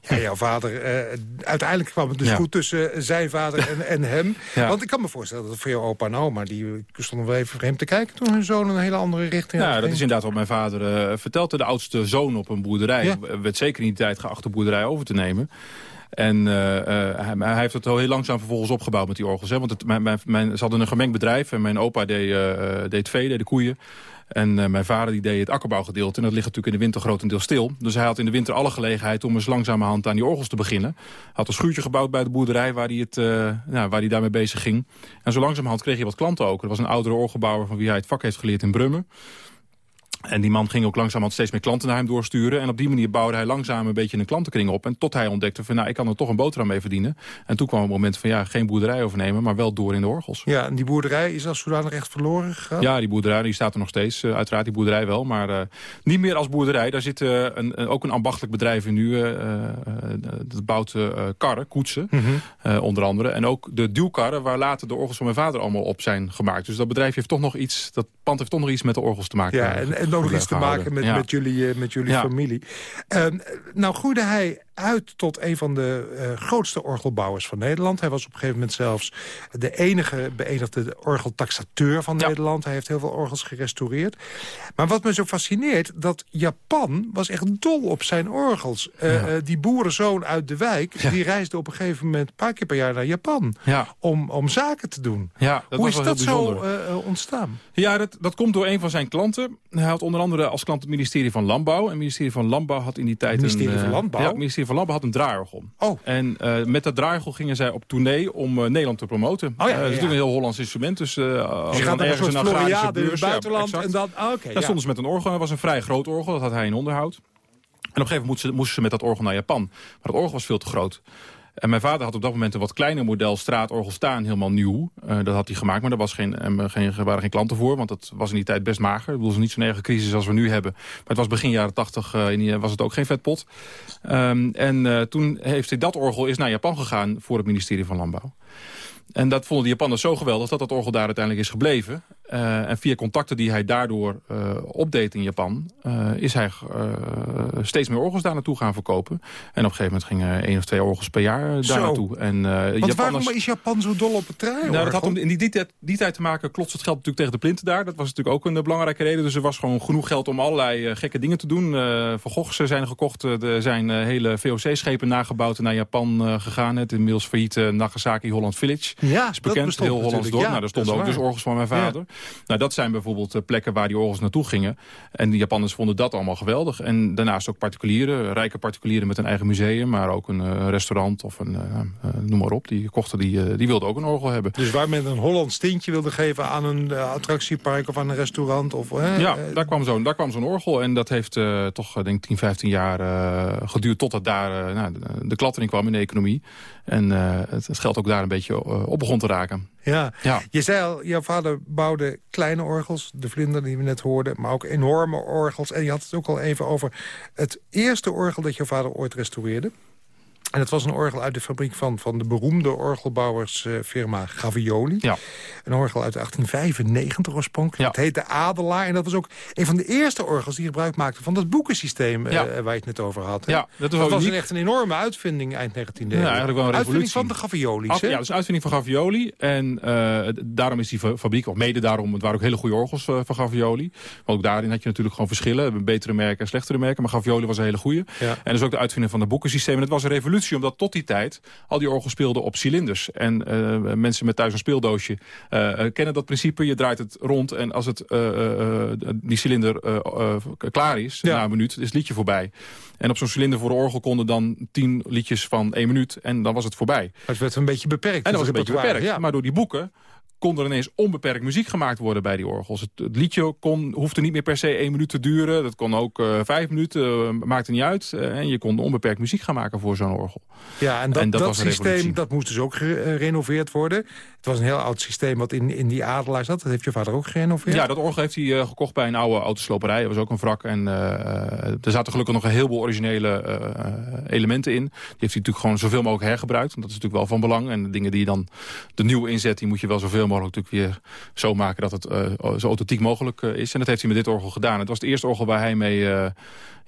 Ja, jouw vader, uh, uiteindelijk kwam het dus goed tussen zijn vader en, en hem. Ja. Want ik kan me voorstellen dat voor jouw opa en oma... die stonden wel even voor hem te kijken toen hun zoon een hele andere richting Ja, dat is inderdaad wat mijn vader uh, vertelde. De oudste zoon op een boerderij werd zeker niet de tijd geacht de boerderij over te nemen. En uh, hij, hij, heeft het heel langzaam vervolgens opgebouwd met die orgels. Hè? Want het, mijn, mijn, ze hadden een gemengd bedrijf en mijn opa deed, uh, deed vee, deed de koeien. En mijn vader die deed het akkerbouwgedeelte. En dat ligt natuurlijk in de winter grotendeels stil. Dus hij had in de winter alle gelegenheid om eens langzamerhand aan die orgels te beginnen. Had een schuurtje gebouwd bij de boerderij waar hij, het, nou, waar hij daarmee bezig ging. En zo langzamerhand kreeg hij wat klanten ook. Er was een oudere orgelbouwer van wie hij het vak heeft geleerd in Brummen. En die man ging ook langzaam steeds meer klanten naar hem doorsturen. En op die manier bouwde hij langzaam een beetje een klantenkring op. En tot hij ontdekte van, nou, ik kan er toch een boterham mee verdienen. En toen kwam het moment van, ja, geen boerderij overnemen, maar wel door in de orgels. Ja, en die boerderij is als zodanig echt verloren gegaan? Ja, die boerderij die staat er nog steeds. Uh, uiteraard die boerderij wel, maar uh, niet meer als boerderij. Daar zit uh, een, ook een ambachtelijk bedrijf in nu. dat bouwt karren, koetsen, mm -hmm. onder andere. En ook de duwkarren waar later de orgels van mijn vader allemaal op zijn gemaakt. Dus dat bedrijf heeft toch nog iets, dat pand heeft toch nog iets met de orgels te maken. Ja, en, en nog iets te maken met, met jullie, met jullie familie. Uh, nou groeide hij uit tot een van de uh, grootste orgelbouwers van Nederland. Hij was op een gegeven moment zelfs de enige beëdigde orgeltaxateur van Nederland. Hij heeft heel veel orgels gerestaureerd. Maar wat me zo fascineert, dat Japan was echt dol op zijn orgels. Uh, ja. uh, die boerenzoon uit de wijk, ja. die reisde op een gegeven moment... een paar keer per jaar naar Japan om, om zaken te doen. Hoe is dat zo ontstaan? Ja, dat, dat komt door een van zijn klanten. Hij had onder andere als klant het ministerie van Landbouw. En het ministerie van Landbouw had in die tijd... Het ministerie een, van Landbouw? Ja, het ministerie van Landbouw had een draaiorgel. Oh. En uh, met dat draaiorgel gingen zij op tournee om uh, Nederland te promoten. Oh, ja, uh, dat is natuurlijk een heel Hollands instrument. Dus, dus je gaat naar een Floriade in het buitenland. Ja, en dan, oh, okay, ja. stonden ze met een orgel. Dat was een vrij groot orgel. Dat had hij in onderhoud. En op een gegeven moment moesten ze met dat orgel naar Japan. Maar dat orgel was veel te groot. En mijn vader had op dat moment een wat kleiner model straatorgel staan, helemaal nieuw. Uh, dat had hij gemaakt, maar daar was geen, geen, waren geen klanten voor. Want dat was in die tijd best mager. Het was niet zo'n erge crisis als we nu hebben. Maar het was begin jaren tachtig, uh, was het ook geen vetpot. Um, en toen heeft hij dat orgel is naar Japan gegaan voor het ministerie van Landbouw. En dat vonden de Japanners zo geweldig dat dat orgel daar uiteindelijk is gebleven. Uh, en via contacten die hij daardoor uh, opdeed in Japan... Uh, is hij steeds meer orgels daar naartoe gaan verkopen. En op een gegeven moment gingen één of twee orgels per jaar daar zo. naartoe. En, Want waarom is Japan zo dol op het trein? Nou, dat had om in die, die, die, tijd te maken, klotst het geld natuurlijk tegen de plinten daar. Dat was natuurlijk ook een belangrijke reden. Dus er was gewoon genoeg geld om allerlei gekke dingen te doen. Van Goghs zijn gekocht. Er zijn hele VOC-schepen nagebouwd en naar Japan gegaan. Het inmiddels failliete Nagasaki Holland Village. Ja, is bekend, heel Hollands dorp. Ja, nou, daar stonden ook dus orgels van mijn vader. Nou, dat zijn bijvoorbeeld plekken waar die orgels naartoe gingen. En de Japanners vonden dat allemaal geweldig. En daarnaast ook particulieren, rijke particulieren met een eigen museum... maar ook een restaurant of een, noem maar op, die kochten, die, die wilden ook een orgel hebben. Dus waar men een Hollands tintje wilde geven aan een attractiepark of aan een restaurant? Of, ja, daar kwam zo'n zo'n orgel en dat heeft toch, denk ik, 10, 15 jaar geduurd... totdat daar nou, de, de klattering kwam in de economie. En het, het geld ook daar een beetje op begon te raken. Ja. ja. Je zei al, jouw vader bouwde kleine orgels, de vlinder die we net hoorden... maar ook enorme orgels. En je had het ook al even over het eerste orgel dat jouw vader ooit restaureerde. En het was een orgel uit de fabriek van, van de beroemde orgelbouwersfirma uh, Gavioli. Ja. Een orgel uit 1895 oorspronkelijk. Het heette Adelaar. En dat was ook een van de eerste orgels die gebruik maakten van dat boekensysteem uh, waar je het net over had. Ja, dat, was, was echt een enorme uitvinding eind 19e eeuw. Ja, eigenlijk wel een uitvinding van de Gavioli's. ja, dat is een uitvinding van Gavioli. En uh, daarom is die fabriek, of mede daarom, het waren ook hele goede orgels van Gavioli. Maar ook daarin had je natuurlijk gewoon verschillen. Betere merken en slechtere merken. Maar Gavioli was een hele goede. Ja. En dus ook de uitvinding van het boekensysteem. En het was een revolutie omdat tot die tijd al die orgels speelden op cilinders. En uh, mensen met thuis een speeldoosje uh, kennen dat principe. Je draait het rond en als het, die cilinder klaar is, na een minuut, is het liedje voorbij. En op zo'n cilinder voor de orgel konden dan tien liedjes van één minuut en dan was het voorbij. Het werd een beetje beperkt. En dat was een beetje beperkt. Ja. Maar door die boeken kon er ineens onbeperkt muziek gemaakt worden bij die orgels. Het, liedje kon, hoefde niet meer per se één minuut te duren. Dat kon ook uh, vijf minuten, uh, maakte niet uit. Uh, en je kon onbeperkt muziek gaan maken voor zo'n orgel. Ja, en dat, en dat, dat systeem dat moest dus ook gerenoveerd worden. Het was een heel oud systeem wat in, in die adelaar zat. Dat heeft je vader ook gerenoveerd? Ja, dat orgel heeft hij gekocht bij een oude autosloperij. Dat was ook een wrak. En er zaten gelukkig nog een heleboel originele elementen in. Die heeft hij natuurlijk gewoon zoveel mogelijk hergebruikt. Want dat is natuurlijk wel van belang. En de dingen die je dan de nieuwe inzet, die moet je wel zoveel mogelijk natuurlijk weer zo maken dat het uh, zo authentiek mogelijk uh, is. En dat heeft hij met dit orgel gedaan. Het was het eerste orgel waar hij mee uh,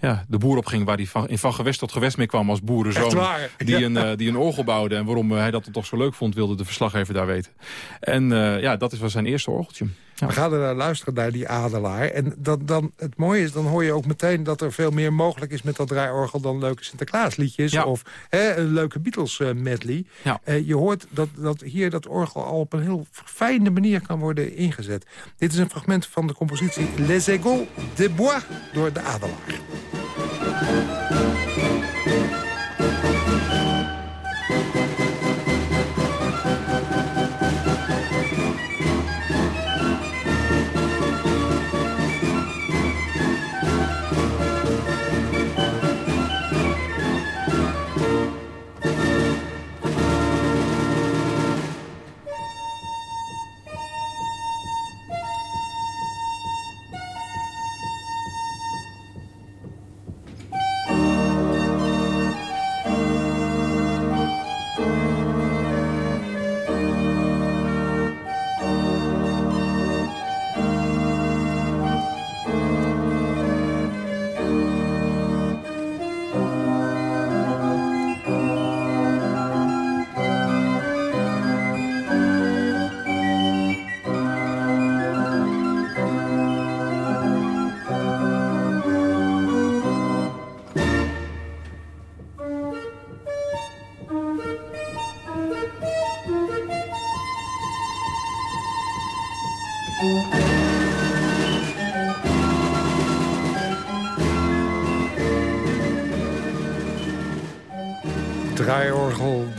ja, de boer op ging... waar hij van, in van gewest tot gewest mee kwam als boerenzoon. Die, ja. een, die een orgel bouwde. En waarom hij dat toch zo leuk vond, wilde de verslaggever daar weten. En ja, dat was zijn eerste orgeltje. We gaan er naar luisteren naar die adelaar. En dan, dan, het mooie is, dan hoor je ook meteen dat er veel meer mogelijk is met dat draaiorgel dan leuke Sinterklaasliedjes. Ja. Of hè, een leuke Beatles uh, medley. Ja. Uh, je hoort dat, dat hier dat orgel al op een heel fijne manier kan worden ingezet. Dit is een fragment van de compositie Les Égaux de Bois door de adelaar.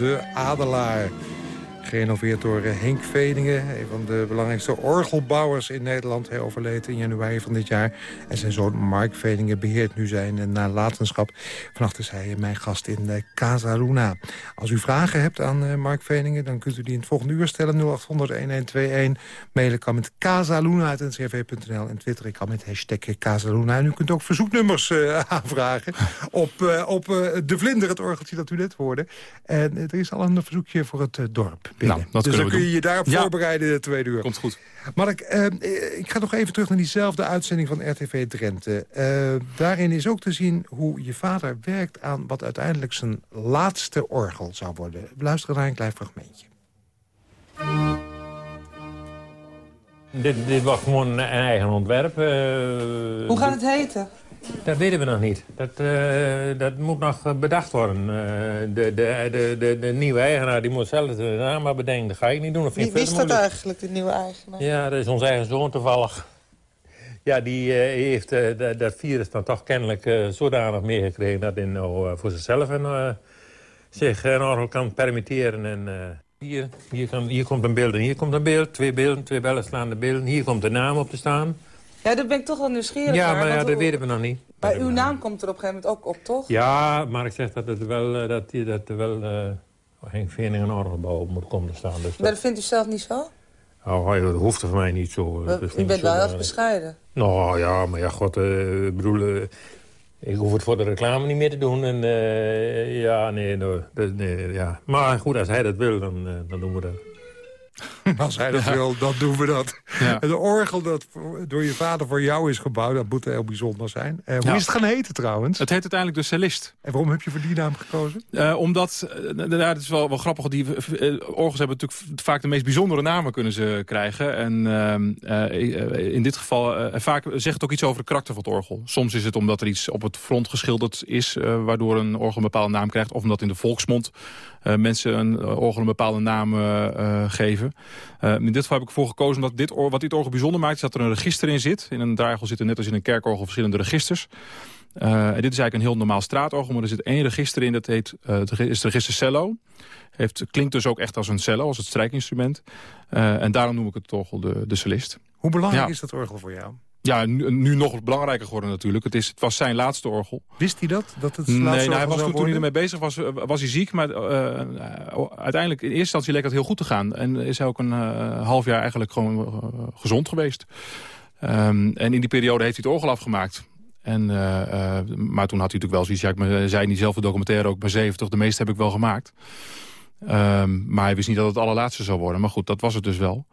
De Adelaar. Gerenoveerd door eh, Henk Veningen, een van de belangrijkste orgelbouwers in Nederland. Hij overleed in januari van dit jaar. En zijn zoon Mark Veningen beheert nu zijn eh, nalatenschap. Vannacht is hij mijn gast in eh, Casa Luna. Als u vragen hebt aan Mark Veningen, dan kunt u die in het volgende uur stellen. 0800-1121. Mailen kan met casaluna.ncrv.nl. En twitteren kan met hashtag Casaluna. En u kunt ook verzoeknummers aanvragen op, op De Vlinder, het orgeltje dat u net hoorde. En er is al een verzoekje voor het dorp. Nou, dat dus dan kun je je daarop voorbereiden de tweede uur. Komt goed. Mark, uh, ik ga nog even terug naar diezelfde uitzending van RTV Drenthe. Uh, daarin is ook te zien hoe je vader werkt aan wat uiteindelijk zijn laatste orgel zou worden. We luisteren naar een klein fragmentje. Dit, dit was gewoon een eigen ontwerp. Uh, hoe gaat het heten? Dat weten we nog niet. Dat, uh, dat moet nog bedacht worden. Uh, de, de, de, de, de, nieuwe eigenaar die moet zelf de naam maar bedenken. Dat ga ik niet doen. Dat Wie, wie is dat eigenlijk, de nieuwe eigenaar? Ja, dat is onze eigen zoon toevallig. Ja, die uh, heeft dat, dat virus dan toch kennelijk zodanig meegekregen... dat hij nou voor zichzelf een, zich kan permitteren. En, hier, hier, kan, hier komt een beeld en hier komt een beeld. Twee beelden, twee bellen slaande beelden. Hier komt de naam op te staan. Ja, daar ben ik toch wel nieuwsgierig Ja, maar ja, dat weten we nog niet. Maar uw naam komt er op een gegeven moment ook op, toch? Ja, maar ik zeg dat, het wel, uh, dat, dat er wel uh, Henk Veening een orgelbouw op moet komen te staan. Dus dat... dat vindt u zelf niet zo? Oh, dat hoeft er voor mij niet zo. Uh, u bent wel erg bescheiden. Nou ja, maar ja, god, ik bedoel... ik hoef het voor de reclame niet meer te doen. En, ja, nee, nee, nee, ja. Maar goed, als hij dat wil, dan, dan doen we dat. Als hij dat wil, dan doen we dat. Ja. De orgel dat door je vader voor jou is gebouwd, dat moet heel bijzonder zijn. Uh, hoe is het gaan heten trouwens? Het heet uiteindelijk de Cellist. En waarom heb je voor die naam gekozen? Uh, omdat, uh, nou, het is wel, wel grappig, die orgels hebben natuurlijk vaak de meest bijzondere namen kunnen ze krijgen. En ehm, in dit geval, vaak zegt het ook iets over het karakter van het orgel. Soms is het omdat er iets op het front geschilderd is, waardoor een orgel een bepaalde naam krijgt. Of omdat in de volksmond mensen een orgel een bepaalde naam geven. Uh, in dit geval heb ik ervoor gekozen omdat dit, wat dit orgel bijzonder maakt... is dat er een register in zit. In een draaiorgel zitten net als in een kerkorgel verschillende registers. Uh, en dit is eigenlijk een heel normaal straatorgel, maar er zit één register in. Dat heet, uh, het is het register cello. Heeft, klinkt dus ook echt als een cello, als het strijkinstrument. en daarom noem ik het orgel de, de cellist. Hoe belangrijk is dat orgel voor jou? Ja, nu, nu, nog belangrijker geworden natuurlijk. Het, is, het was zijn laatste orgel. Wist hij dat? dat het nee, laatste nou, hij was toen, toen hij ermee bezig was, was hij ziek. Maar uh, uiteindelijk, in eerste instantie leek het heel goed te gaan. En is hij ook een uh, half jaar eigenlijk gewoon uh, gezond geweest. Um, en in die periode heeft hij het orgel afgemaakt. En, maar toen had hij natuurlijk wel zoiets. Ja, ik zei niet zelf de documentaire ook bij 70. De meeste heb ik wel gemaakt. Um, maar hij wist niet dat het allerlaatste zou worden. Maar goed, dat was het dus wel.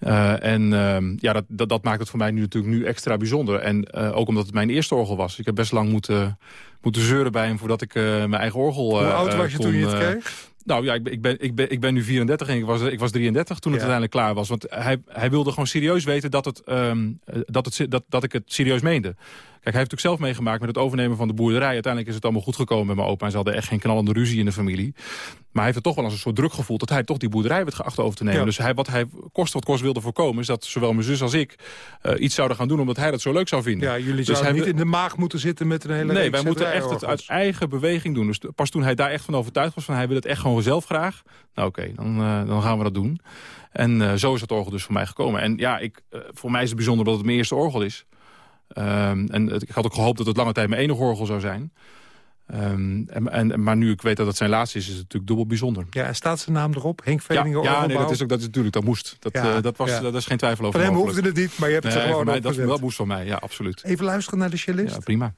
Uh, en uh, ja, dat, dat, dat, maakt het voor mij nu natuurlijk nu extra bijzonder. En uh, ook omdat het mijn eerste orgel was. Ik heb best lang moeten, moeten zeuren bij hem voordat ik mijn eigen orgel Hoe oud was je toen je het kreeg? Nou ja, ik ben, ik ben, ik ben, ik ben nu 34 en ik was, ik was 33 toen het uiteindelijk klaar was. Want hij, hij wilde gewoon serieus weten dat, het, um, dat, het, dat, dat ik het serieus meende. Kijk, hij heeft natuurlijk zelf meegemaakt met het overnemen van de boerderij. Uiteindelijk is het allemaal goed gekomen met mijn opa. En ze hadden echt geen knallende ruzie in de familie. Maar hij heeft het toch wel als een soort druk gevoeld... dat hij toch die boerderij werd geacht over te nemen. Dus hij, wat hij kost wat kost wilde voorkomen... is dat zowel mijn zus als ik uh, iets zouden gaan doen... omdat hij dat zo leuk zou vinden. Ja, jullie dus zouden hij, niet in de maag moeten zitten met een hele Nee, wij moeten echt het uit eigen beweging doen. Dus pas toen hij daar echt van overtuigd was... van hij wil het echt gewoon zelf graag... nou oké, okay, dan, uh, dan gaan we dat doen. En uh, zo is het orgel dus voor mij gekomen. En ja, ik, voor mij is het bijzonder dat het mijn eerste orgel is. Um, en het, ik had ook gehoopt dat het lange tijd mijn enige orgel zou zijn. Um, en, en, maar nu ik weet dat het zijn laatste is, is het natuurlijk dubbel bijzonder. Ja, en staat zijn naam erop? Henk Veningen Ja, ja nee, dat is, ook, dat is natuurlijk, dat moest. Dat, ja, uh, dat, was, ja. dat is geen twijfel over Van hem hoefde het niet, maar je hebt het er gewoon mij, dat, dat moest van mij, ja, absoluut. Even luisteren naar de cellist? Ja, prima.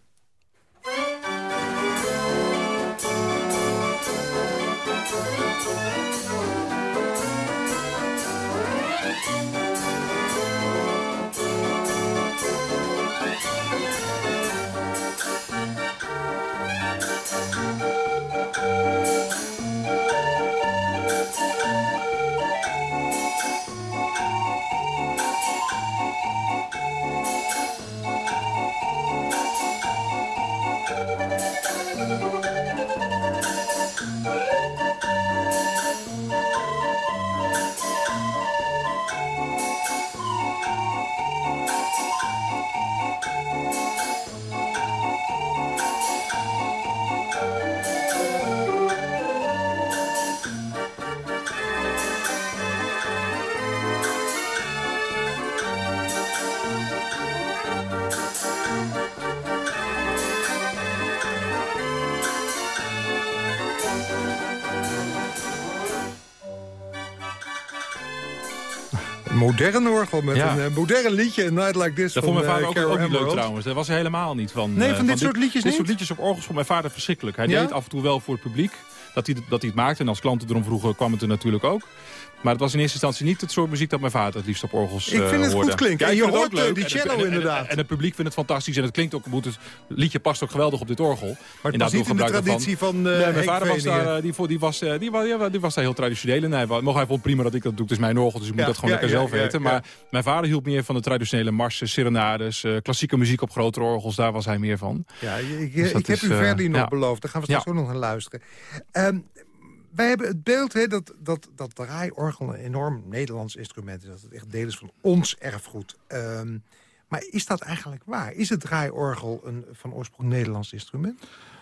Modern orgel met ja. een uh, modern liedje. een Night Like This Dat vond mijn vader ook, ook niet leuk trouwens. Dat was hij helemaal niet van. Nee, van, uh, dit soort liedjes dit, niet? Dit soort liedjes op orgels vond mijn vader verschrikkelijk. Hij ja? deed af en toe wel voor het publiek dat hij, dat hij het maakte. En als klanten erom vroegen kwam het er natuurlijk ook. Maar het was in eerste instantie niet het soort muziek dat mijn vader het liefst op orgels Ik vind het hoorde. goed klinken. Ja, je het hoort eh, leuk. die het- cello en- en- inderdaad. En het publiek vindt het fantastisch. En het klinkt ook, het liedje past ook geweldig op dit orgel. maar het was niet in de traditie van uh, Nee, mijn vader was daar, eh, die, was, eh, die, was, die was daar heel traditioneel in. Hij, mocht hij vond prima dat ik dat doe. Het is mijn orgel, dus ik moet dat gewoon lekker zelf weten. Maar mijn vader hield meer van de traditionele marsen, serenades, eh, klassieke muziek op grotere orgels. Daar was hij meer van. Ja, ik, Dus heb u eh, Verdi nog beloofd. Daar gaan we straks ook nog naar luisteren. Wij hebben het beeld hè, dat, dat, dat draaiorgel een enorm Nederlands instrument is. Dat het echt deel is van ons erfgoed. Ehm, maar is dat eigenlijk waar? Is het draaiorgel een van oorsprong Nederlands instrument?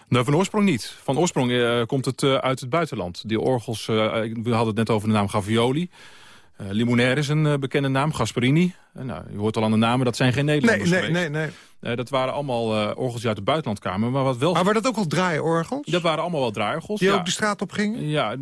Nou, van oorsprong niet. Van oorsprong eh, komt het eh, uit het buitenland. Die orgels, eh, we hadden het net over de naam Gavioli. Limonaire is een bekende naam, Gasparini. Nou, je hoort al aan de namen, dat zijn geen Nee, Nederlanders nee, geweest. nee, nee. Eh, dat waren allemaal eh, orgels die uit het buitenland kwamen. Maar wat wel... Maar waren dat ook al draaiorgels? dat waren allemaal wel draaiorgels. die ja. ook de straat op gingen? Ja,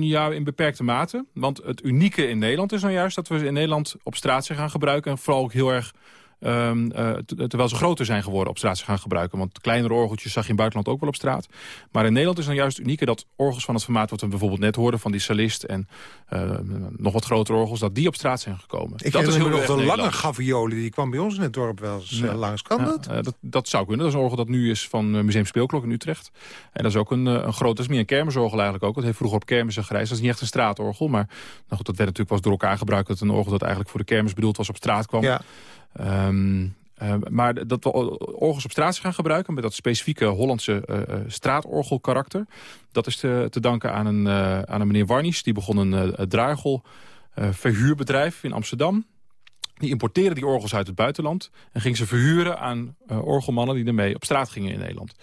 ja, in beperkte mate. Want het unieke in Nederland is nou juist dat we in Nederland op straat zijn gaan gebruiken. En vooral ook heel erg, ehm, eh, terwijl ze groter zijn geworden, op straat zijn gaan gebruiken. Want kleinere orgeltjes zag je in het buitenland ook wel op straat. Maar in Nederland is nou juist het unieke dat orgels van het formaat... wat we bijvoorbeeld net hoorden van die Salist en eh, nog wat grotere orgels... dat die op straat zijn gekomen. Ik dat is heel nog de lange gavioli. Die kwam bij ons in het dorp wel eens eh, Ja. langs. Kan Ja, dat? eh, dat? Dat zou kunnen. Dat is een orgel dat nu is van Museum Speelklok in Utrecht. En dat is ook een, een groot, dat is meer een kermisorgel eigenlijk ook. Dat heeft vroeger op kermissen gereisd. Dat is niet echt een straatorgel, maar nou goed, dat werd natuurlijk wel eens door elkaar gebruikt. Dat een orgel dat eigenlijk voor de kermis bedoeld was op straat kwam. Ja. Ehm, eh, maar dat we orgels op straat gaan gebruiken... met dat specifieke Hollandse eh, straatorgelkarakter... dat is te, danken aan een, aan een meneer Warnies. Die begon een draaiorgel eh, verhuurbedrijf in Amsterdam. Die importeerde die orgels uit het buitenland... en ging ze verhuren aan eh, orgelmannen die ermee op straat gingen in Nederland.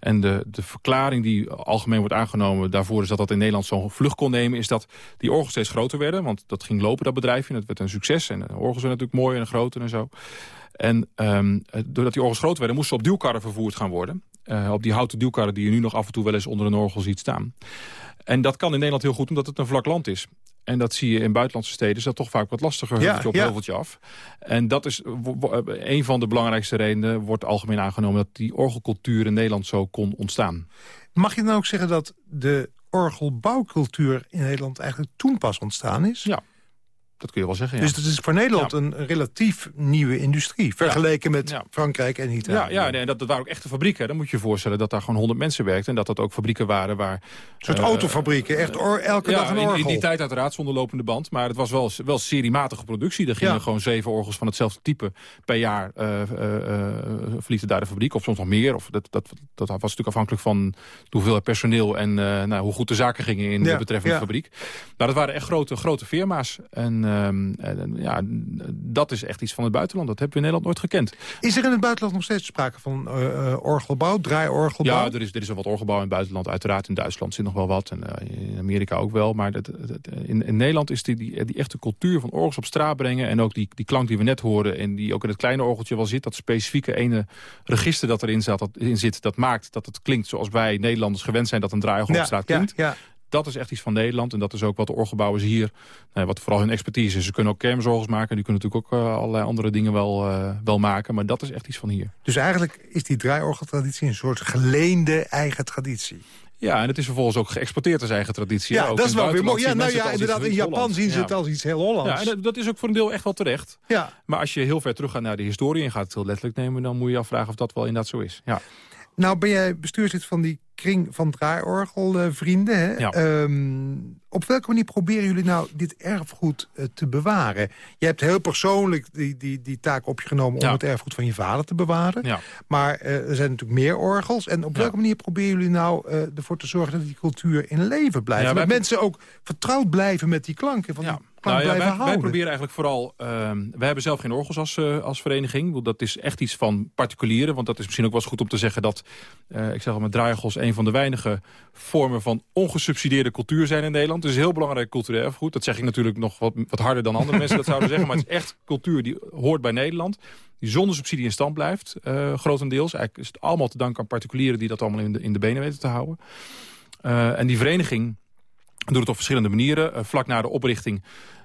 En de, de verklaring die algemeen wordt aangenomen daarvoor... is dat dat in Nederland zo'n vlucht kon nemen... is dat die orgels steeds groter werden. Want dat ging lopen, dat bedrijf. En het werd een succes. En de orgels werden natuurlijk mooier en groter en zo. En ehm, eh, doordat die orgels groot werden, moesten ze op duwkarren vervoerd gaan worden. Eh, op die houten duwkarren die je nu nog af en toe wel eens onder een orgel ziet staan. En dat kan in Nederland heel goed, omdat het een vlak land is. En dat zie je in buitenlandse steden, is dat toch vaak wat lastiger, Ja, heuveltje op ja. heuveltje af. En dat is wo- een van de belangrijkste redenen, wordt algemeen aangenomen... dat die orgelcultuur in Nederland zo kon ontstaan. Mag je dan ook zeggen dat de orgelbouwcultuur in Nederland eigenlijk toen pas ontstaan is? Ja, dat kun je wel zeggen, ja. Dus het is voor Nederland Ja. een relatief nieuwe industrie. Vergeleken met. Frankrijk en Italië. Ja, ja en dat, dat waren ook echte fabrieken. Dan moet je je voorstellen dat daar gewoon honderd mensen werkten. En dat dat ook fabrieken waren waar... Een soort eh, autofabrieken, echt or- elke dag een in, orgel. in die tijd uiteraard zonder lopende band. Maar het was wel, wel seriematige productie. Er gingen gewoon zeven orgels van hetzelfde type per jaar uh, uh, verlieten daar de fabriek. Of soms nog meer. Of dat, dat, dat was natuurlijk afhankelijk van de hoeveelheid personeel... en nou, hoe goed de zaken gingen in de betreffende ja. fabriek. Maar dat waren echt grote, grote firma's. En, um, en ja, dat is echt iets van het buitenland. Dat hebben we in Nederland nooit gekend. Is er in het buitenland nog steeds sprake van uh, orgelbouw, draaiorgelbouw? Ja, er is, er is wel wat orgelbouw in het buitenland. Uiteraard in Duitsland zit nog wel wat. En uh, in Amerika ook wel. Maar dat, dat, in, in, Nederland is die, die, die, echte cultuur van orgels op straat brengen... en ook die, die klank die we net hoorden... en die ook in het kleine orgeltje wel zit... dat specifieke ene register dat erin, zat, dat, in zit... dat maakt dat het klinkt zoals wij Nederlanders gewend zijn... dat een draaiorgel ja, op straat klinkt. Ja, ja. Dat is echt iets van Nederland. En dat is ook wat de orgelbouwers hier, nou, wat vooral hun expertise is. Ze kunnen ook kermisorgels maken. Die kunnen natuurlijk ook uh, allerlei andere dingen wel, uh, wel maken. Maar dat is echt iets van hier. Dus eigenlijk is die draaiorgeltraditie een soort geleende eigen traditie. Ja, en het is vervolgens ook geëxporteerd als eigen traditie. Ja, ook dat is wel weer mooi. Ja, nou ja, in inderdaad, in Japan zien ze het als iets heel Hollands. Ja, en dat, dat, is ook voor een deel echt wel terecht. Ja. Maar als je heel ver terug gaat naar de historie en gaat het heel letterlijk nemen... dan moet je je afvragen of dat wel inderdaad zo is. Ja. Nou ben jij bestuurslid van die kring van draaiorgelvrienden. Hè? Ja. Um, op welke manier proberen jullie nou dit erfgoed uh, te bewaren? Je hebt heel persoonlijk die, die, die taak op je genomen... om het erfgoed van je vader te bewaren. Ja. Maar uh, er zijn natuurlijk meer orgels. En op welke manier proberen jullie nou uh, ervoor te zorgen... dat die cultuur in leven blijft? dat mensen ook vertrouwd blijven met die klanken van die nou ja, wij, wij, proberen eigenlijk vooral... Uh, wij hebben zelf geen orgels als, uh, als vereniging. Dat is echt iets van particulieren. Want dat is misschien ook wel eens goed om te zeggen dat... Uh, ik zeg al met draaiorgels een van de weinige vormen van ongesubsidieerde cultuur zijn in Nederland. Het is heel belangrijk cultureel erfgoed. Dat zeg ik natuurlijk nog wat, wat harder dan andere mensen dat zouden zeggen. Maar het is echt cultuur die hoort bij Nederland. Die zonder subsidie in stand blijft, uh, grotendeels. Eigenlijk is het allemaal te danken aan particulieren die dat allemaal in de, in de benen weten te houden. En die vereniging doet het op verschillende manieren. Uh, vlak na de oprichting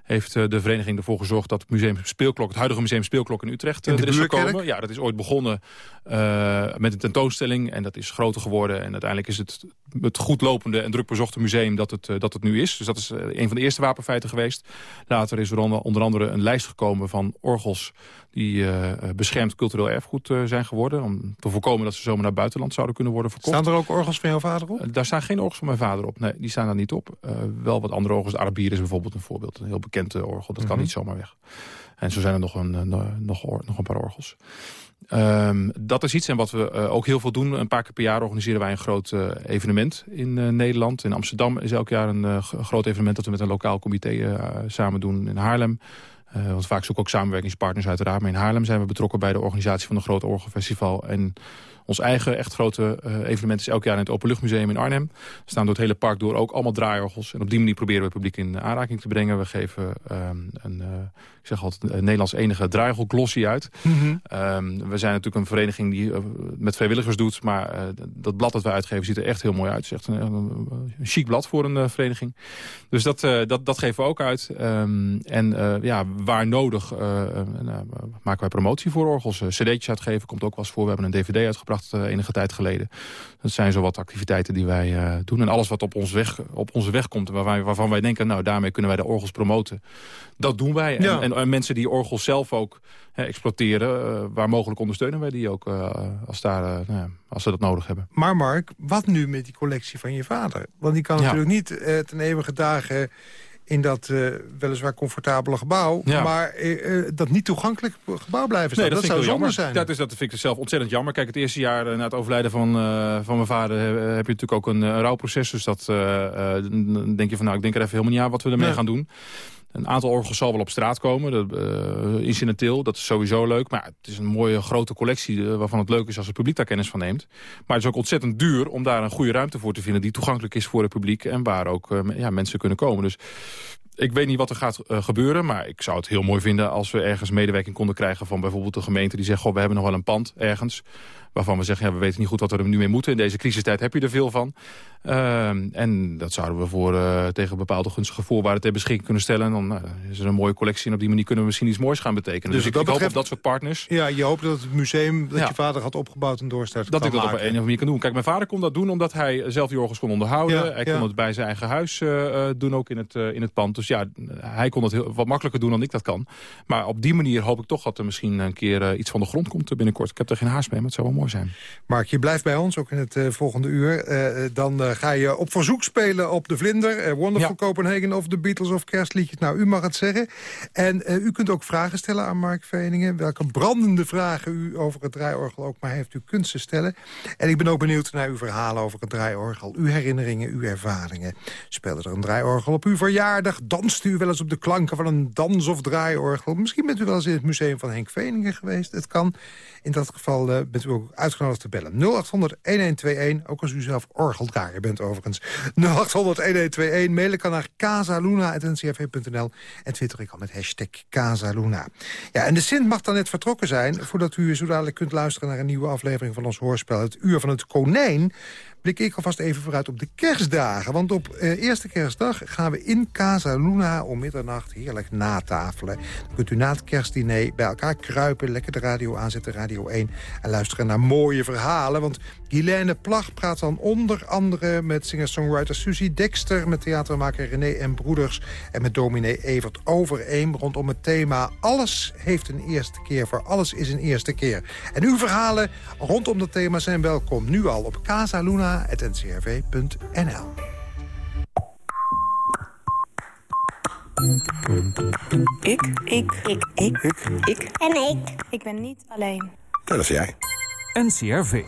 heeft de vereniging ervoor gezorgd dat het museum Speelklok, het huidige museum Speelklok in Utrecht in er is gekomen. Ja, dat is ooit begonnen met een tentoonstelling en dat is groter geworden. En uiteindelijk is het het goedlopende en druk bezochte museum dat het, dat het nu is. Dus dat is een van de eerste wapenfeiten geweest. Later is er onder andere een lijst gekomen van orgels die uh, beschermd cultureel erfgoed zijn geworden. Om te voorkomen dat ze zomaar naar het buitenland zouden kunnen worden verkocht. Staan er ook orgels van jouw vader op? daar staan geen orgels van mijn vader op. Nee, die staan daar niet op. wel wat andere orgels. De Arabier is bijvoorbeeld een voorbeeld. Een heel bekend orgel. Dat kan mhm. niet zomaar weg. En zo zijn er nog een, nog, nog een paar orgels. Um, dat is iets en wat we uh, ook heel veel doen. Een paar keer per jaar organiseren wij een groot uh, evenement in uh, Nederland. In Amsterdam is elk jaar een groot evenement dat we met een lokaal comité samen doen in Haarlem. Want vaak zoeken ook samenwerkingspartners uiteraard. Maar in Haarlem zijn we betrokken bij de organisatie van een groot orgelfestival. En ons eigen echt grote uh, evenement is elk jaar in het Openluchtmuseum in Arnhem. Er staan door het hele park door ook allemaal draaiorgels. En op die manier proberen we het publiek in aanraking te brengen. We geven um, een, ik zeg altijd, een Nederlands enige draaiorgelglossie uit. Mm -hmm. um, we zijn natuurlijk een vereniging die uh, met vrijwilligers doet. Maar dat blad dat we uitgeven ziet er echt heel mooi uit. Het is echt een, een, een chic blad voor een vereniging. Dus dat, dat, dat geven we ook uit. Um, en ja, waar nodig maken wij promotie voor orgels. cd'tjes uitgeven komt ook wel eens voor. We hebben een dvd uitgebracht enige tijd geleden. Dat zijn zo wat activiteiten die wij uh, doen. En alles wat op, ons weg, op onze weg komt, waarvan wij, waarvan wij denken... nou, daarmee kunnen wij de orgels promoten. Dat doen wij. En, en, en, mensen die orgels zelf ook hè, exploiteren... Uh, waar mogelijk ondersteunen wij die ook als, daar, nou ja, als ze dat nodig hebben. Maar Mark, wat nu met die collectie van je vader? Want die kan ja. natuurlijk niet ten eeuwige dagen in dat uh, weliswaar comfortabele gebouw... maar uh, dat niet toegankelijk gebouw blijven staan. Nee, dat, dat zou zonde zijn. Dat, is, dat vind ik zelf ontzettend jammer. Kijk, het eerste jaar na het overlijden van, van mijn vader... heb je natuurlijk ook een rouwproces. Dus dat denk je van, nou, ik denk er even helemaal niet aan wat we ermee gaan doen. Een aantal orgels zal wel op straat komen, dat, incidenteel. Dat is sowieso leuk, maar het is een mooie grote collectie... waarvan het leuk is als het publiek daar kennis van neemt. Maar het is ook ontzettend duur om daar een goede ruimte voor te vinden... die toegankelijk is voor het publiek en waar ook uh, ja, mensen kunnen komen. Dus ik weet niet wat er gaat gebeuren, maar ik zou het heel mooi vinden... als we ergens medewerking konden krijgen van bijvoorbeeld de gemeente... die zegt, goh, we hebben nog wel een pand ergens waarvan we zeggen, ja, we weten niet goed wat we er nu mee moeten. In deze crisistijd heb je er veel van. Uh, en dat zouden we voor, uh, tegen bepaalde gunstige voorwaarden ter beschikking kunnen stellen. Dan uh, is er een mooie collectie en op die manier kunnen we misschien iets moois gaan betekenen. Dus, dus ik, ik hoop op dat soort partners. Ja, je hoopt dat het museum dat ja. je vader had opgebouwd en doorstart Dat ik dat op een of andere manier kan doen. Kijk, mijn vader kon dat doen omdat hij zelf die orgels kon onderhouden. Ja, hij kon het bij zijn eigen huis uh, doen, ook in het, in het pand. Dus ja, hij kon het heel, wat makkelijker doen dan ik dat kan. Maar op die manier hoop ik toch dat er misschien een keer iets van de grond komt binnenkort. Ik heb er geen haast mee, maar het zou wel mooi zijn. Mark, je blijft bij ons, ook in het volgende uur. dan ga je op verzoek spelen op de Vlinder. Wonderful ja. Copenhagen of de Beatles of kerstliedjes. Nou, u mag het zeggen. En u kunt ook vragen stellen aan Mark Veningen. Welke brandende vragen u over het draaiorgel ook maar heeft. U kunt ze stellen. En ik ben ook benieuwd naar uw verhalen over het draaiorgel. Uw herinneringen, uw ervaringen. Speelde er een draaiorgel op uw verjaardag? Danst u wel eens op de klanken van een dans- of draaiorgel? Misschien bent u wel eens in het museum van Henk Veningen geweest. Het kan. In dat geval bent u ook uitgenodigd te bellen. 0800-1121, ook als u zelf orgeldraaier bent overigens. 0800-1121, mailen kan naar casaluna.ncrv.nl en twitter ik al met hashtag Casaluna. Ja, en de Sint mag dan net vertrokken zijn... voordat u zo dadelijk kunt luisteren naar een nieuwe aflevering van ons hoorspel... Het Uur van het Konijn blik ik alvast even vooruit op de kerstdagen. Want op eh, eerste kerstdag gaan we in Casa Luna om middernacht heerlijk natafelen. Dan kunt u na het kerstdiner bij elkaar kruipen, lekker de radio aanzetten, Radio 1... en luisteren naar mooie verhalen. Want Guilaine Plag praat dan onder andere met singer-songwriter Susie Dexter... met theatermaker René en Broeders en met dominee Evert Overeem... rondom het thema Alles heeft een eerste keer, voor alles is een eerste keer. En uw verhalen rondom dat thema zijn welkom nu al op Casa Luna ncrv.nl. Ik. Ik. Ik. Ik. Ik. Ik. En ik. Ik ben niet alleen. Dat is jij. NCRV.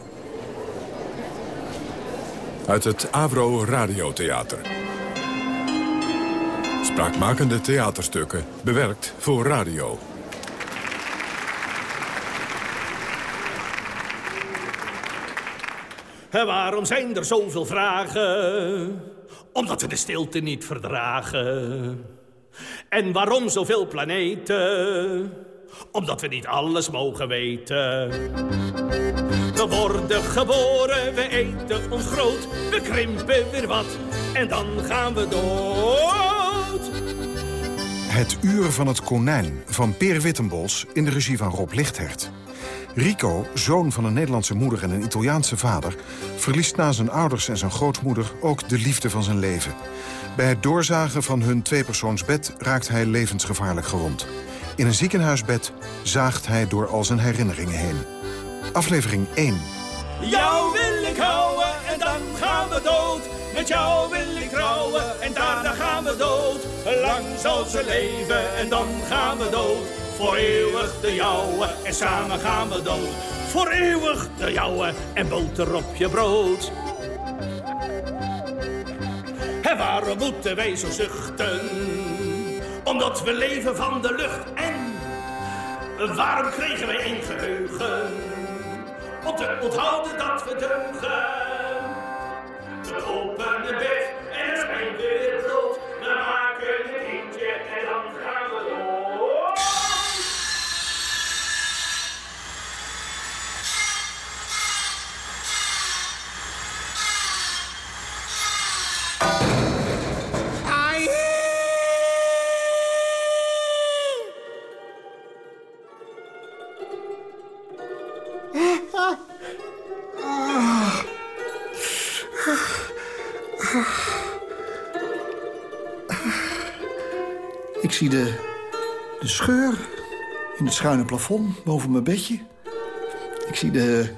Uit het Avro Radiotheater. Spraakmakende theaterstukken, bewerkt voor radio. Waarom zijn er zoveel vragen? Omdat we de stilte niet verdragen. En waarom zoveel planeten? Omdat we niet alles mogen weten. We worden geboren, we eten ons groot. We krimpen weer wat en dan gaan we dood. Het Uur van het Konijn van Peer Wittenbos in de regie van Rob Lichthert. Rico, zoon van een Nederlandse moeder en een Italiaanse vader... verliest na zijn ouders en zijn grootmoeder ook de liefde van zijn leven. Bij het doorzagen van hun tweepersoonsbed raakt hij levensgevaarlijk gewond. In een ziekenhuisbed zaagt hij door al zijn herinneringen heen. Aflevering 1. Jou wil ik houden en dan gaan we dood. Met jou wil ik trouwen en daarna gaan we dood. Lang zal ze leven en dan gaan we dood. Voor eeuwig de jouwe en samen gaan we dood. Voor eeuwig de jouwe en boter op je brood. En waarom moeten wij zo zuchten? Omdat we leven van de lucht en waarom kregen wij een geheugen? Om te onthouden dat we deugen. We het bed en het schijnt weer brood. We maken schuine plafond boven mijn bedje. Ik zie de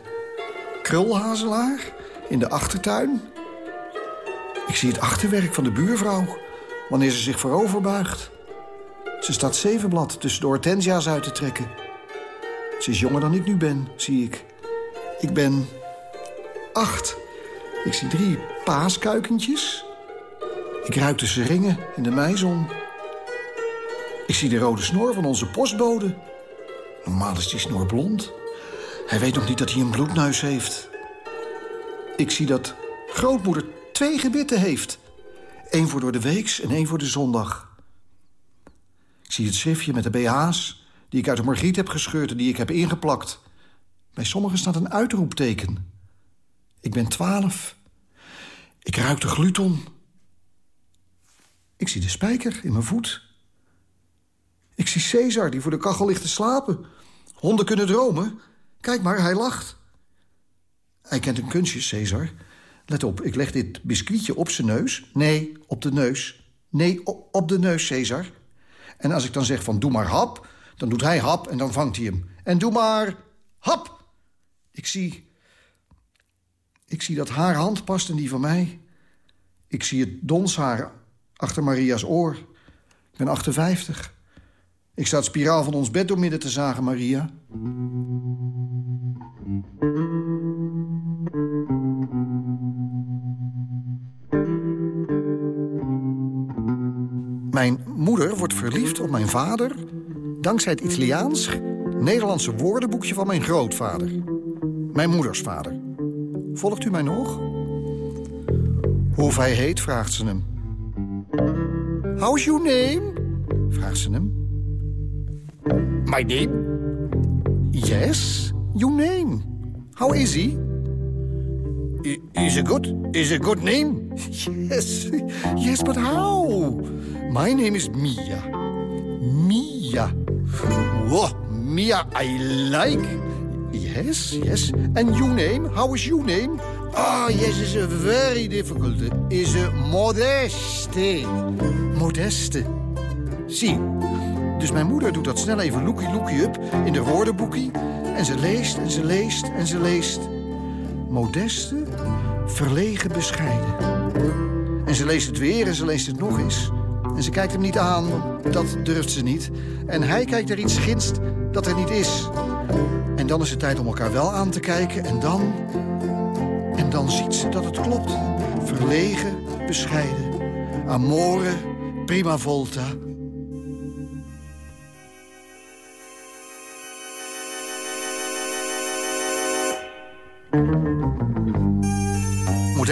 krulhazelaar in de achtertuin. Ik zie het achterwerk van de buurvrouw wanneer ze zich voorover buigt. Ze staat zevenblad tussen de hortensia's uit te trekken. Ze is jonger dan ik nu ben, zie ik. Ik ben acht. Ik zie drie paaskuikentjes. Ik ruik de seringen in de meizon. Ik zie de rode snor van onze postbode. Normaal is die snor blond. Hij weet nog niet dat hij een bloedneus heeft. Ik zie dat grootmoeder twee gebitten heeft. Eén voor door de weeks en één voor de zondag. Ik zie het schriftje met de BH's die ik uit de margriet heb gescheurd en die ik heb ingeplakt. Bij sommigen staat een uitroepteken. Ik ben twaalf. Ik ruik de gluton. Ik zie de spijker in mijn voet. Ik zie Caesar die voor de kachel ligt te slapen. Honden kunnen dromen. Kijk maar, hij lacht. Hij kent een kunstje, Caesar. Let op, ik leg dit biscuitje op zijn neus. Nee, op de neus. Nee, op de neus, Caesar. En als ik dan zeg van doe maar hap, dan doet hij hap en dan vangt hij hem. En doe maar hap. Ik zie... Ik zie dat haar hand past in die van mij. Ik zie het donshaar achter Maria's oor. Ik ben 58. Ik sta het spiraal van ons bed door midden te zagen, Maria. Mijn moeder wordt verliefd op mijn vader... dankzij het Italiaans, Nederlandse woordenboekje van mijn grootvader. Mijn moeders vader. Volgt u mij nog? Hoe hij heet, vraagt ze hem. How's your name? vraagt ze hem. My name? Yes, your name. How is he? I- Is a good? Is a good name? Yes, yes, but how? My name is Mia. Mia. Whoa, Mia, I like. Yes, yes. And your name? How is your name? Ah, yes, it's a very difficult. Is a Modeste. Modeste. Zie. Dus mijn moeder doet dat snel even lookie lookie up in de woordenboekie. En ze leest en ze leest en ze leest. Modeste, verlegen bescheiden. En ze leest het weer en ze leest het nog eens. En ze kijkt hem niet aan, dat durft ze niet. En hij kijkt er iets ginst dat er niet is. En dan is het tijd om elkaar wel aan te kijken. En dan... En dan ziet ze dat het klopt. Verlegen, bescheiden. Amore, prima volta.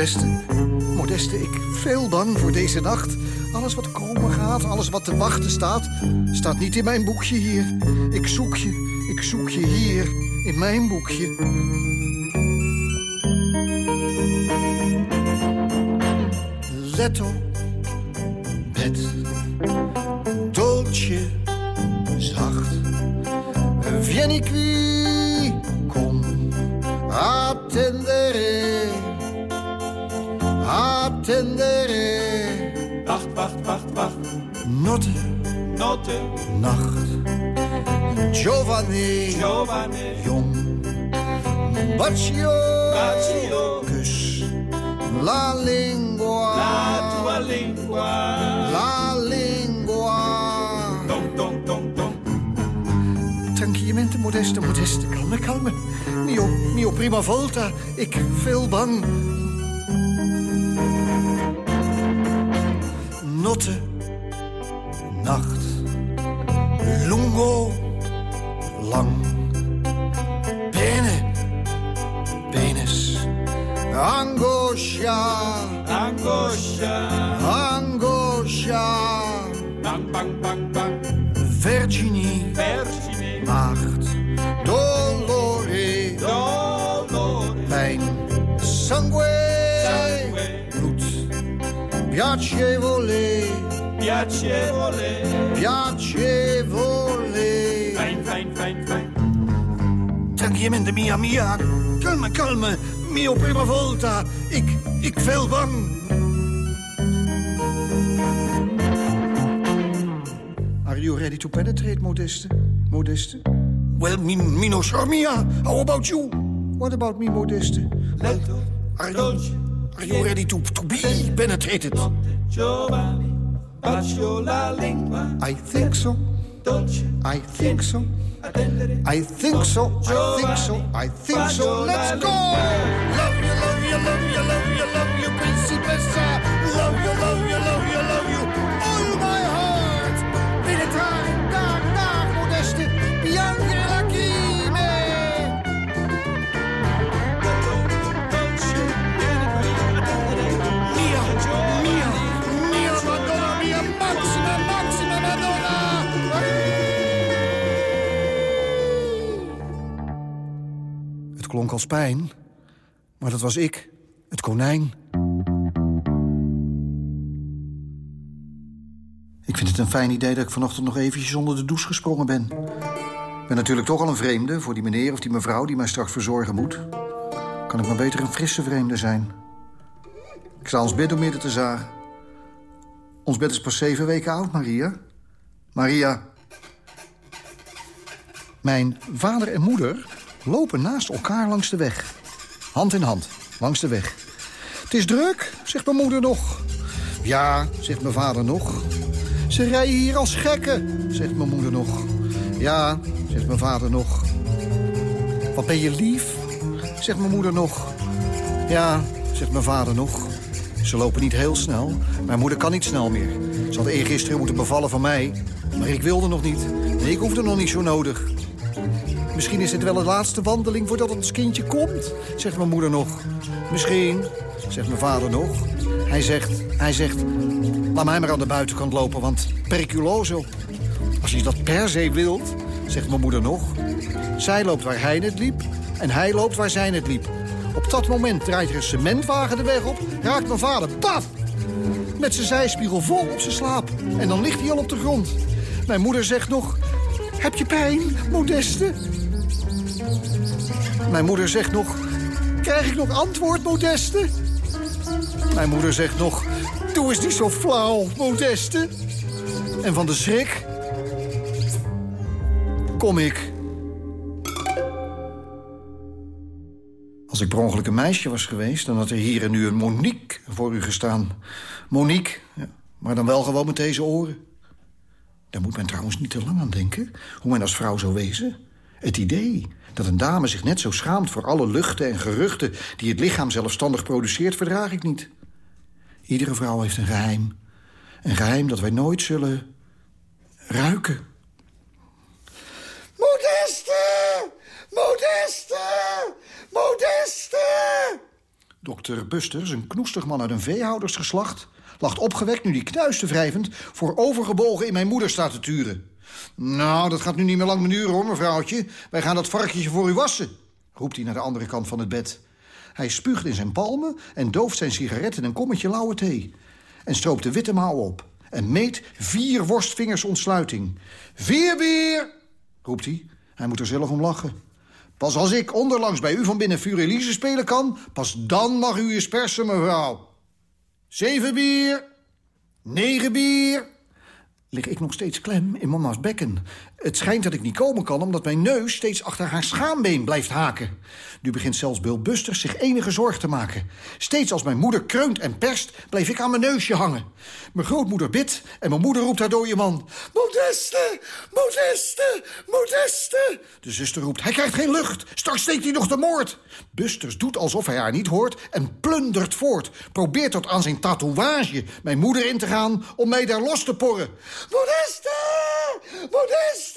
Modeste. Ik veel bang voor deze nacht. Alles wat komen gaat, alles wat te wachten staat... staat niet in mijn boekje hier. Ik zoek je, ik zoek je hier, in mijn boekje. Letto, bed, dolce, zacht. Vieni qui attendere. Wacht, wacht, wacht, wacht. Notte, Notte, nacht, giovane, giovane, jong, bacio, bacio, kus, la lingua, la tua lingua. la lingua. Tom, tom, tom, tom. Tranquillamente, modeste, modeste, kalme, kalme. Mio, mio prima volta, ik veel bang. Notte, nacht, lungo, lang. Bene, penis, angoscia, Angoscia, angoscia. bang, bang, bang, bang. Virginie, Vergine, maagd, dolore, dolore, pijn, sangue, sangue, bloed, piacevole, piacevole. piacevole. Fijn, fijn, fijn, fijn. Tranquillamente, mia, mia, calme, calme, mio prima volta, ik, ik veel bang. Are you ready to penetrate, Modeste? Modeste? Well, mi, mi no sure, mia. How about you? What about me, Modeste? Lento, Are you, are you ready to, to be penetrated? giovane, bacio la lingua. I think so. Dolce, I think so. I think so. I think so. I think so. Let's go. Love you, love you, love you, love you, love you, principessa. Love you, love you, love you, love you. Klonk als pijn, maar dat was ik, het konijn. Ik vind het een fijn idee dat ik vanochtend nog eventjes onder de douche gesprongen ben. Ik ben natuurlijk toch al een vreemde voor die meneer of die mevrouw die mij straks verzorgen moet. Kan ik maar beter een frisse vreemde zijn. Ik sta ons bed om midden te zagen. Ons bed is pas zeven weken oud, Maria. Maria. Mijn vader en moeder lopen naast elkaar langs de weg. Hand in hand, langs de weg. Het is druk, zegt mijn moeder nog. Ja, zegt mijn vader nog. Ze rijden hier als gekken, zegt mijn moeder nog. Ja, zegt mijn vader nog. Wat ben je lief, zegt mijn moeder nog. Ja, zegt mijn vader nog. Ze lopen niet heel snel. Mijn moeder kan niet snel meer. Ze had eergisteren moeten bevallen van mij. Maar ik wilde nog niet. Ik hoefde nog niet zo nodig. Misschien is dit wel de laatste wandeling voordat ons kindje komt, zegt mijn moeder nog. Misschien, zegt mijn vader nog. Hij zegt, hij zegt, laat mij maar aan de buitenkant lopen, want periculoso. Als je dat per se wilt, zegt mijn moeder nog. Zij loopt waar hij net liep en hij loopt waar zij net liep. Op dat moment draait er een cementwagen de weg op, raakt mijn vader, paf! Met zijn zijspiegel vol op zijn slaap. En dan ligt hij al op de grond. Mijn moeder zegt nog, heb je pijn, Modeste? Mijn moeder zegt nog, krijg ik nog antwoord, Modeste? Mijn moeder zegt nog, doe eens niet zo flauw, Modeste. En van de schrik kom ik. Als ik per ongeluk een meisje was geweest... dan had er hier en nu een Monique voor u gestaan. Monique, ja, maar dan wel gewoon met deze oren. Daar moet men trouwens niet te lang aan denken, hoe men als vrouw zou wezen. Het idee dat een dame zich net zo schaamt voor alle luchten en geruchten... die het lichaam zelfstandig produceert, verdraag ik niet. Iedere vrouw heeft een geheim. Een geheim dat wij nooit zullen ruiken. Modeste! Modeste! Modeste! Dokter Busters, een knoestig man uit een veehoudersgeslacht... lacht opgewekt nu die knuisten wrijvend... voor overgebogen in mijn moeder staat te turen. Nou, dat gaat nu niet meer lang duren, hoor, mevrouwtje. Wij gaan dat varkentje voor u wassen, roept hij naar de andere kant van het bed. Hij spuugt in zijn palmen en dooft zijn sigaret in een kommetje lauwe thee. En stroopt de witte mouw op. En meet vier worstvingers ontsluiting. Vier weer, roept hij. Hij moet er zelf om lachen. Pas als ik onderlangs bij u van binnen Furelise spelen kan... pas dan mag u eens persen, mevrouw. Zeven bier. Negen bier. Lig ik nog steeds klem in mama's bekken. Het schijnt dat ik niet komen kan omdat mijn neus steeds achter haar schaambeen blijft haken. Nu begint zelfs Bill Busters zich enige zorg te maken. Steeds als mijn moeder kreunt en perst, blijf ik aan mijn neusje hangen. Mijn grootmoeder bidt en mijn moeder roept haar dode man. Modeste, modeste, modeste. De zuster roept, hij krijgt geen lucht. Straks steekt hij nog de moord. Busters doet alsof hij haar niet hoort en plundert voort. Probeert tot aan zijn tatoeage mijn moeder in te gaan om mij daar los te porren. Modeste, modeste.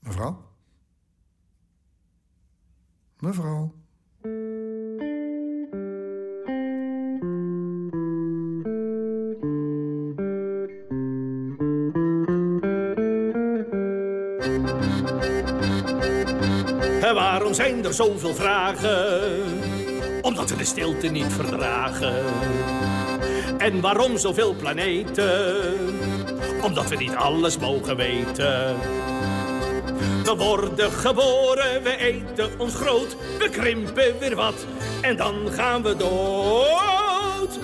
Mevrouw? Mevrouw? En waarom zijn er zoveel vragen? Omdat we de stilte niet verdragen. En waarom zoveel planeten? Omdat we niet alles mogen weten. We worden geboren, we eten ons groot, we krimpen weer wat en dan gaan we dood.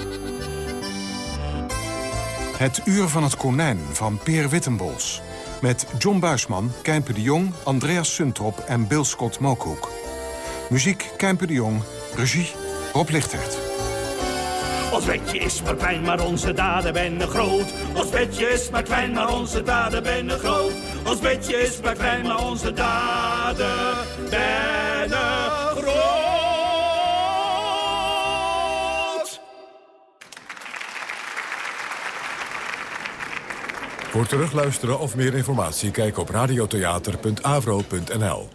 Het Uur van het Konijn van Peer Wittenbols. Met John Buisman, Kijmpe de Jong, Andreas Suntrop en Bill Scott Mookhoek. Muziek Kijmpe de Jong, regie Rob Lichtert. Ons bedje is maar klein, maar onze daden ben groot. Ons bedje is maar klein, maar onze daden ben groot. Ons bedje is maar klein, maar onze daden ben groot. Voor terugluisteren of meer informatie kijk op radiotheater.avro.nl.